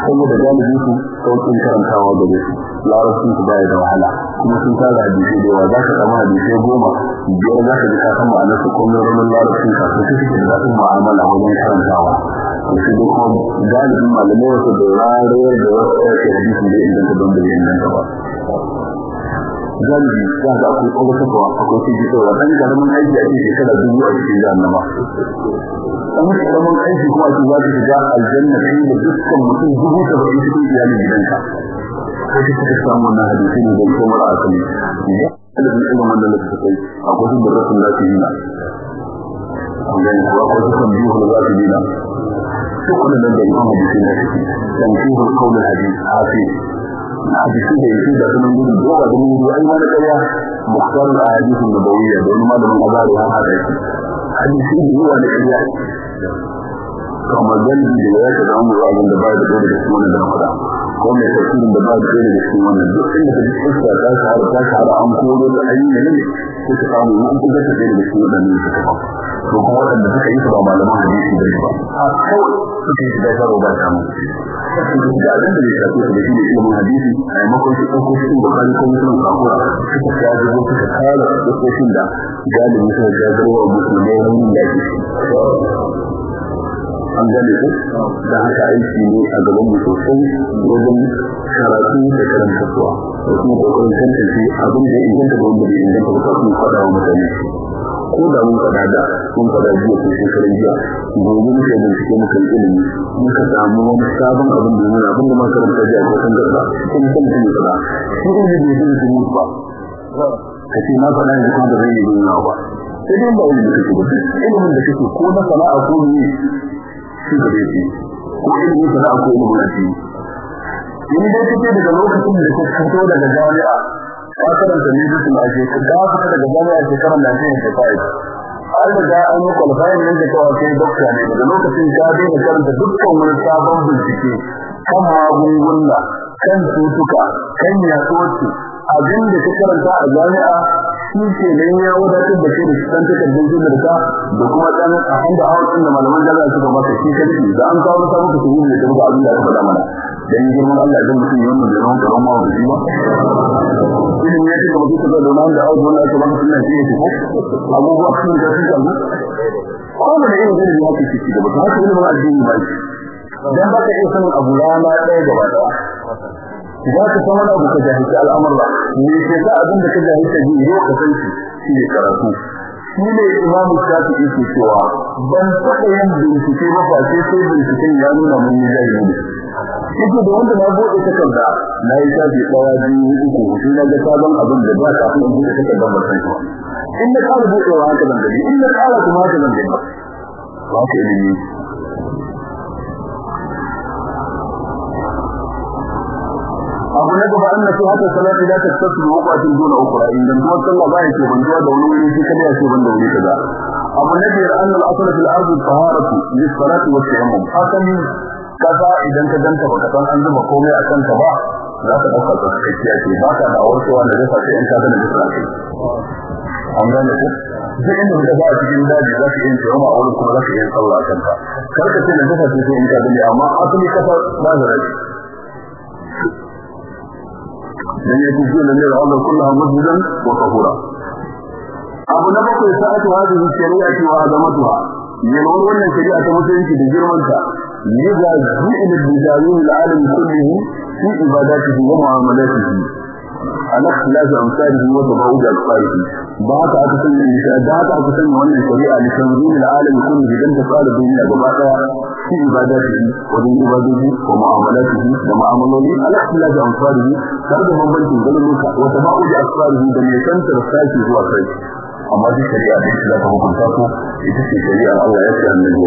Saboda galibi su sauƙin karantawa da su. Larabcin su baya da wahala kuma sun tara hadisi da yawa za ka samu hadisai goma biyar za ka ji ka san ma'anar su komai ranar larabcin ka su suke da daɗin mu'amala wajen karantawa to shi duk kuma galibin malamai wasu da rarayar da wasu ɗauke hadisi da inganta don da inganta ba galibi za ga akwai kwalatawa akwai ji tsawa ɗan ƙaramin aiki a cikin shekara dubu a cikin jahannama ɗan ƙaramin aiki kuma su za su shiga aljanna kai da dukkan mutum dubu saba'in cikin iyalin gidanka da rasul lafiyina an gani ko akwai su kan biyu da lafiyina duk wannan da imam hadisi ne suke dan kuhul qawl hadisi hafi hadisi da yake da sunan gudun doga da gudu ai wani kariya mukhtar al-ahadith an-nabawiyya da wani malamin azhar ya hada shi hadisi da yawa da kariya kamar galibi da ya kada mu abin da ba da dole da kuma da fada ko mai tafsirin da ba da ɗaya da cikin wannan duk inda ka ji iska ta shahara ta shahara an koro da ayyuka ne ko ka samu in kuka ta ɗaya da cikin waɗannan suka ba to kuma waɗanda suka yi su ba malaman hadisi ba ba a kawai suka yi su da karo ba ta mu da abin da ya shafi da shi ne ilimin hadisi a maimakon su ɗauko cikin bukari ko musulun kakura suka shago suka kara dokokin da galibi suka shago wa musulmai raunin yaki an gane ku? Da haka aiki ne a gaban mu sosai wajen karatu da karanta suwa da kuma ƙoƙarin tantance abin da ya inganta da wanda bai inganta ba kafin faɗa wa mutane. Ko da mun faɗa da mun faɗa jiya ko shekaran jiya gobe muka bincike muka yi ilimi. Muka samu wani sabon abin da nuna abin da ma karanta jiya ko kan gaba kuma kan kuma faɗa. Shi ne da ya zai ba. Ka ce na faɗa ne kuma da zai yi nuna ba. Sai dai ba wani da kake ilimin da kake ko na sana'a ko ne shi da yake ko ilimin sana'a ko ilimin addini in dai kake daga lokacin da kake fito daga jami'a ka karanta ne da ake ka da fita daga jami'a shekarar da ke da kai an riga an yi qualifying ne da kawai kai doctor ne daga lokacin ka daina karanta dukkan wani sabon bincike kan magunguna kan cutuka kan yaƙoci abin da ka karanta a jami'a shi ke nan ya wadatar da kai da shi dan takardun jin da da kuma dan a handa hawa din da malaman jami'a suka baka shi kadai da an kawo masa muku tuhumi da abin da aka faɗa mana. Dan girman Allah idan mutum ya da ran karon ma shi ba. Idan ya ce mutum ka da nan da hawa wannan aka baka sunan shi ne ko abubuwa sun da su kan ko da irin da ciki da ba haka ne ba addini ba. Dan baka iya sanin abu rana ɗaya gaba ɗaya. Za ka san wani abu ka jahilci al'amurra me ke sa abin da ka jahilci ji yau ka san shi? Shi ne karatu. Shi ne imam shafi'i ke cewa ban taɓa yin bincike ba fa sai sai binciken ya nuna mun yi jahili ne. Yake da wanda na buɗe takarda na yi shafi ɗaya biyu uku huɗu na ga sabon abin da ba kafin in buɗe takardar ba san in na ƙara buɗewa haka zan gani in na ƙara kuma haka zan gani. Ba haka ilimi. Abu na gaba annabi haka salati da tattasu waqatin duna ukra idan kuma sallah ba yake banduwa da wani wuri kada ya ce banda wuri kaza. Abu na biyar annal asl fil ard taharatu lis salati wa tayammum. Asali kaza idan ka danta baka san an zuba komai a kanka ba za ka ɗauka ka kai ce. Ba ka da awarcewa da zai in ka da an ka ba a cikin daji za ka tayammum a kuma za ka yin sallah ce da zai in ka da amma asali ba da rai dan yake shi ne da Allah kullu masjidan wa tahura abu na bakwai sa'atu hadhihi shari'ati wa azamatuha yalwar wannan shari'a ta musulunci da girman ta liza zu'ila bijamin al'alam kullihi fi ibadatihi wa mu'amalatihi ala ikhtilaf amsalihi wa tabawud al-qarihi ba ta aka sanya ni da ta aka sanya wannan shari'a li tanzim al'alam kullihi dan ta fara duniya gaba ɗaya fi ibadatihi wa din ibadatihi wa mu'amalatihi da mu'amaloli ala ikhtilaf amsalihi tare da bambancin galuruka wa tabawud al-qarihi da amma duk shari'a da ita ta hukunta ko ita ce shari'a Allah ya ce annabi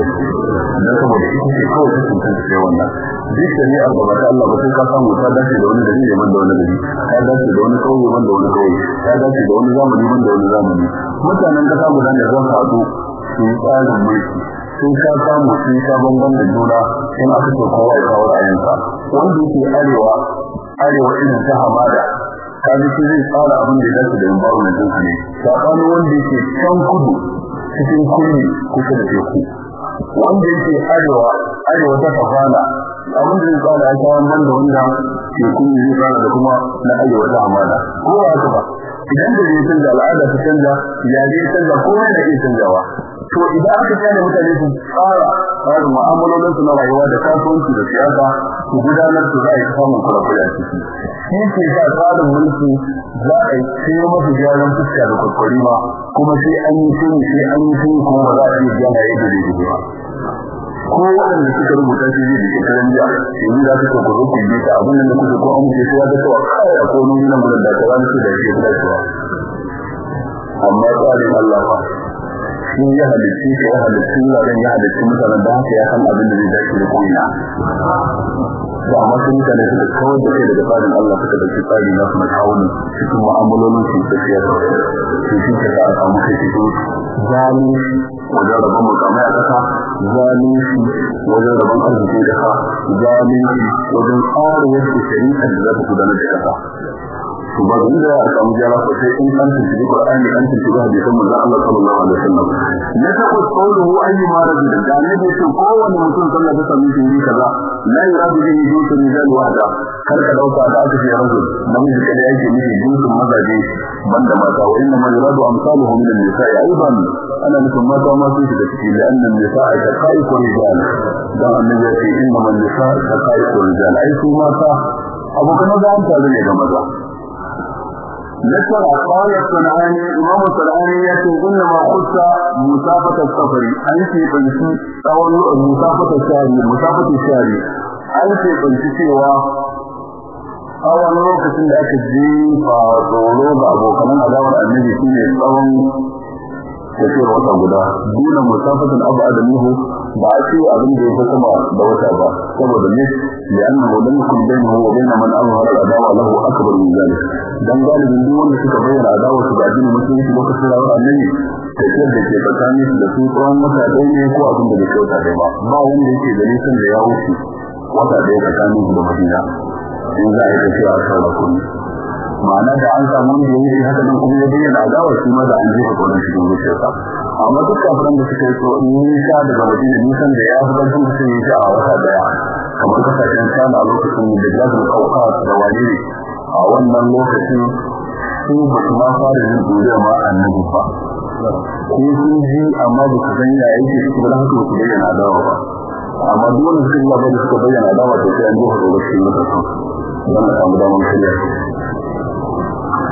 dan saboda ita ce kawai ta hukunta sai wannan. Duk shari'a da bata Allah ba sai ka samu ta dace da wani dalili ban da wani dalili. Ta dace da wani kauye ban da wani kauye. Ta dace da wani zamani ban da wani zamani. Mutanen kasa guda ne zan haɗu su tsarin mulki. Sun ka samu sun sha bambam da juna in aka ce kowa ya kawo ra'ayinsa. Wanda yake arewa arewa irin ta hamada kaji zai tsara abin da ya dace da environment din ne. Saɓani wanda yake can kudu cikin kulli kusa da teku. Wanda yake arewa arewa ta kafana abin da zai ya kawo banda wanda teku zai tsara da kuma na arewa ta hamada ko ba haka idan da zai canza al'ada ta canza yare ya canza komai na iya canzawa. To idan aka ƙyale mutane su tsara tsarin mu'amalolin su na rayuwa da kasuwanci da siyasa su gudanar su a yi samun kurakurai a ciki. Shi ke sa tsarin mulki za a yi sai masu gyaran fuska da kwakwari ma kuma sai an yi shiri sai an yi shiri kuma ba za a iya gyara yadda da yake ba. Ko waɗanda suka rubuta shi zai da shekaran jiya yanzu za su ku zo ku yi ta abin da kuke ko an muke ya ga cewa kai a ko nuni nan gudan da ta wani su da ke gudan cewa amma tsarin Allah ba shi ya halittu shi ya halittu wuraren ya halittu mutanen da haka ya san abin da zai dace da ko'ina. Da amma sun mutane suka kawar da kai daga tsarin Allah suka ɗauki tsari na su makawuni cikin mu'amalolin su da siyar su shi ka sa a samu kai cikin zalunci wajen rabon mukamai a ƙasa zalunci wajen rabon arzikin ƙasa zalunci wajen tsara yadda shari'ar da za ta gudanar da kasa to ba da inda a samu gyara ko sai in an tuntubi Qur'ani an tuntubi hadisan manzon Allah sallallahu alaihi wasallam. Na takwas qawluhu ayyu ma rajul da annabi ce kowanne mutum sallah ta sami shi kaza la yuradu bihi jinsun rijal wahda. Kar ka ɗauka da aka ce rajul namiji kada yake nufi jinsun mazaje banda mata. Wa inna ma yuradu amsaluhu min an-nisa'i aidan. Ana nufin mata ma su shiga ciki da annan nisa'a ta qaiqu rijal. Dan annabi ya ce inna man nisa'a ta qaiqu rijal. Ai su mata abokan maza an tare ne ga maza. ذكر قال الصنعاني إمام الصنعاني يقول إنما خص مسافة السفر أنت بنسي أو مسافة الشهر مسافة الشهر أنت بنسي سوى أول lokacin da aka jefa tsoro ga abokanan adawar annabi shine tsawon tafiyar wata guda dole musafatan abu adamuhu ba a ce abin da ya fi sama da wata ba saboda ne da wa baina man Allah wa adawa lahu akbar min zalik dan galibin duk wanda suka bayyana adawa su da addinin musulunci lokacin rawar annabi tafiyar da ke tsakanin su da su tsawon wata ɗaya ne ko abin da bai wata ɗaya ba ba wanda yake da nisan da ya wuce wata ɗaya tsakanin da Madina in za a yi tafiya a kan rakuni ma'ana da an samu wanda ya yi haka nan kuma ya bayyana adawa shi ma da an jefa kafiran da suka yi so nisa daga madina da ya fi ƙarfin da a wata ɗaya kamar ƙasashen sana a lokacin da jazin kauka da wani a wannan lokacin su ba su ma fara yin duniya ma annabi ba. Ko sun ji amma ba su san ya yake su ba haka ba su bayyana adawa ba. Amma duk wanda suka yi labari suka bayyana adawa to sai an jefa tsoron cikin mutanen don a samu damar shirya.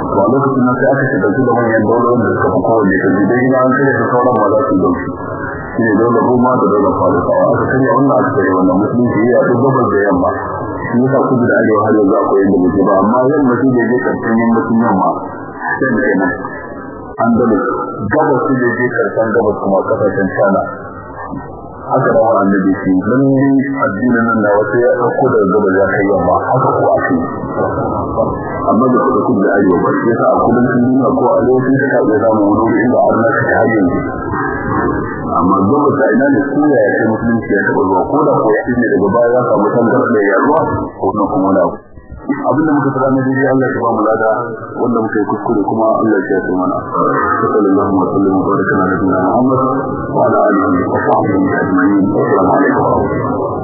To a lokacin nan aka shiga da manyan dole da suka fi kowanne. Kan idan ina an kare su sauran ma za su ɗauki shi ne dole goma da dole farisawa aka karya wannan aka karya wannan. Musulunci ya duk gabas da yamma. Shi yasa kudu da arewa har yanzu akwai yadda muke ba. Amma yamma shi da je ƙarshen yammacin yamma. Sai da yana andalus gabas shi da je ƙarshen gabas kuma ƙasashen shana haka da wa annabi shi. Lalle addinin nan da wata ya ɗauko daga gaba ya kai yamma. Haka ko ake amma da kuma kun da arewa ba. Shi yasa a kudancin duniya ko a arewacin ta iya samu wani inda an naka ta har yanzu. Amma gaba ta ina ne ko ya kai musulunci ya taɓa zuwa ko da ko ya ne daga baya ya samu tangar da ya ruwa ko na kuma wani abu. Abinda muka fara na daidai Allah ya ba mu lada wanda muka yi kuskure kuma Allah ya tsare mana. Sallallahu alaihi wa sallam wa baraka ala nabiyina Muhammad wa ala alihi wa sahbihi ajma'in. Assalamu alaikum.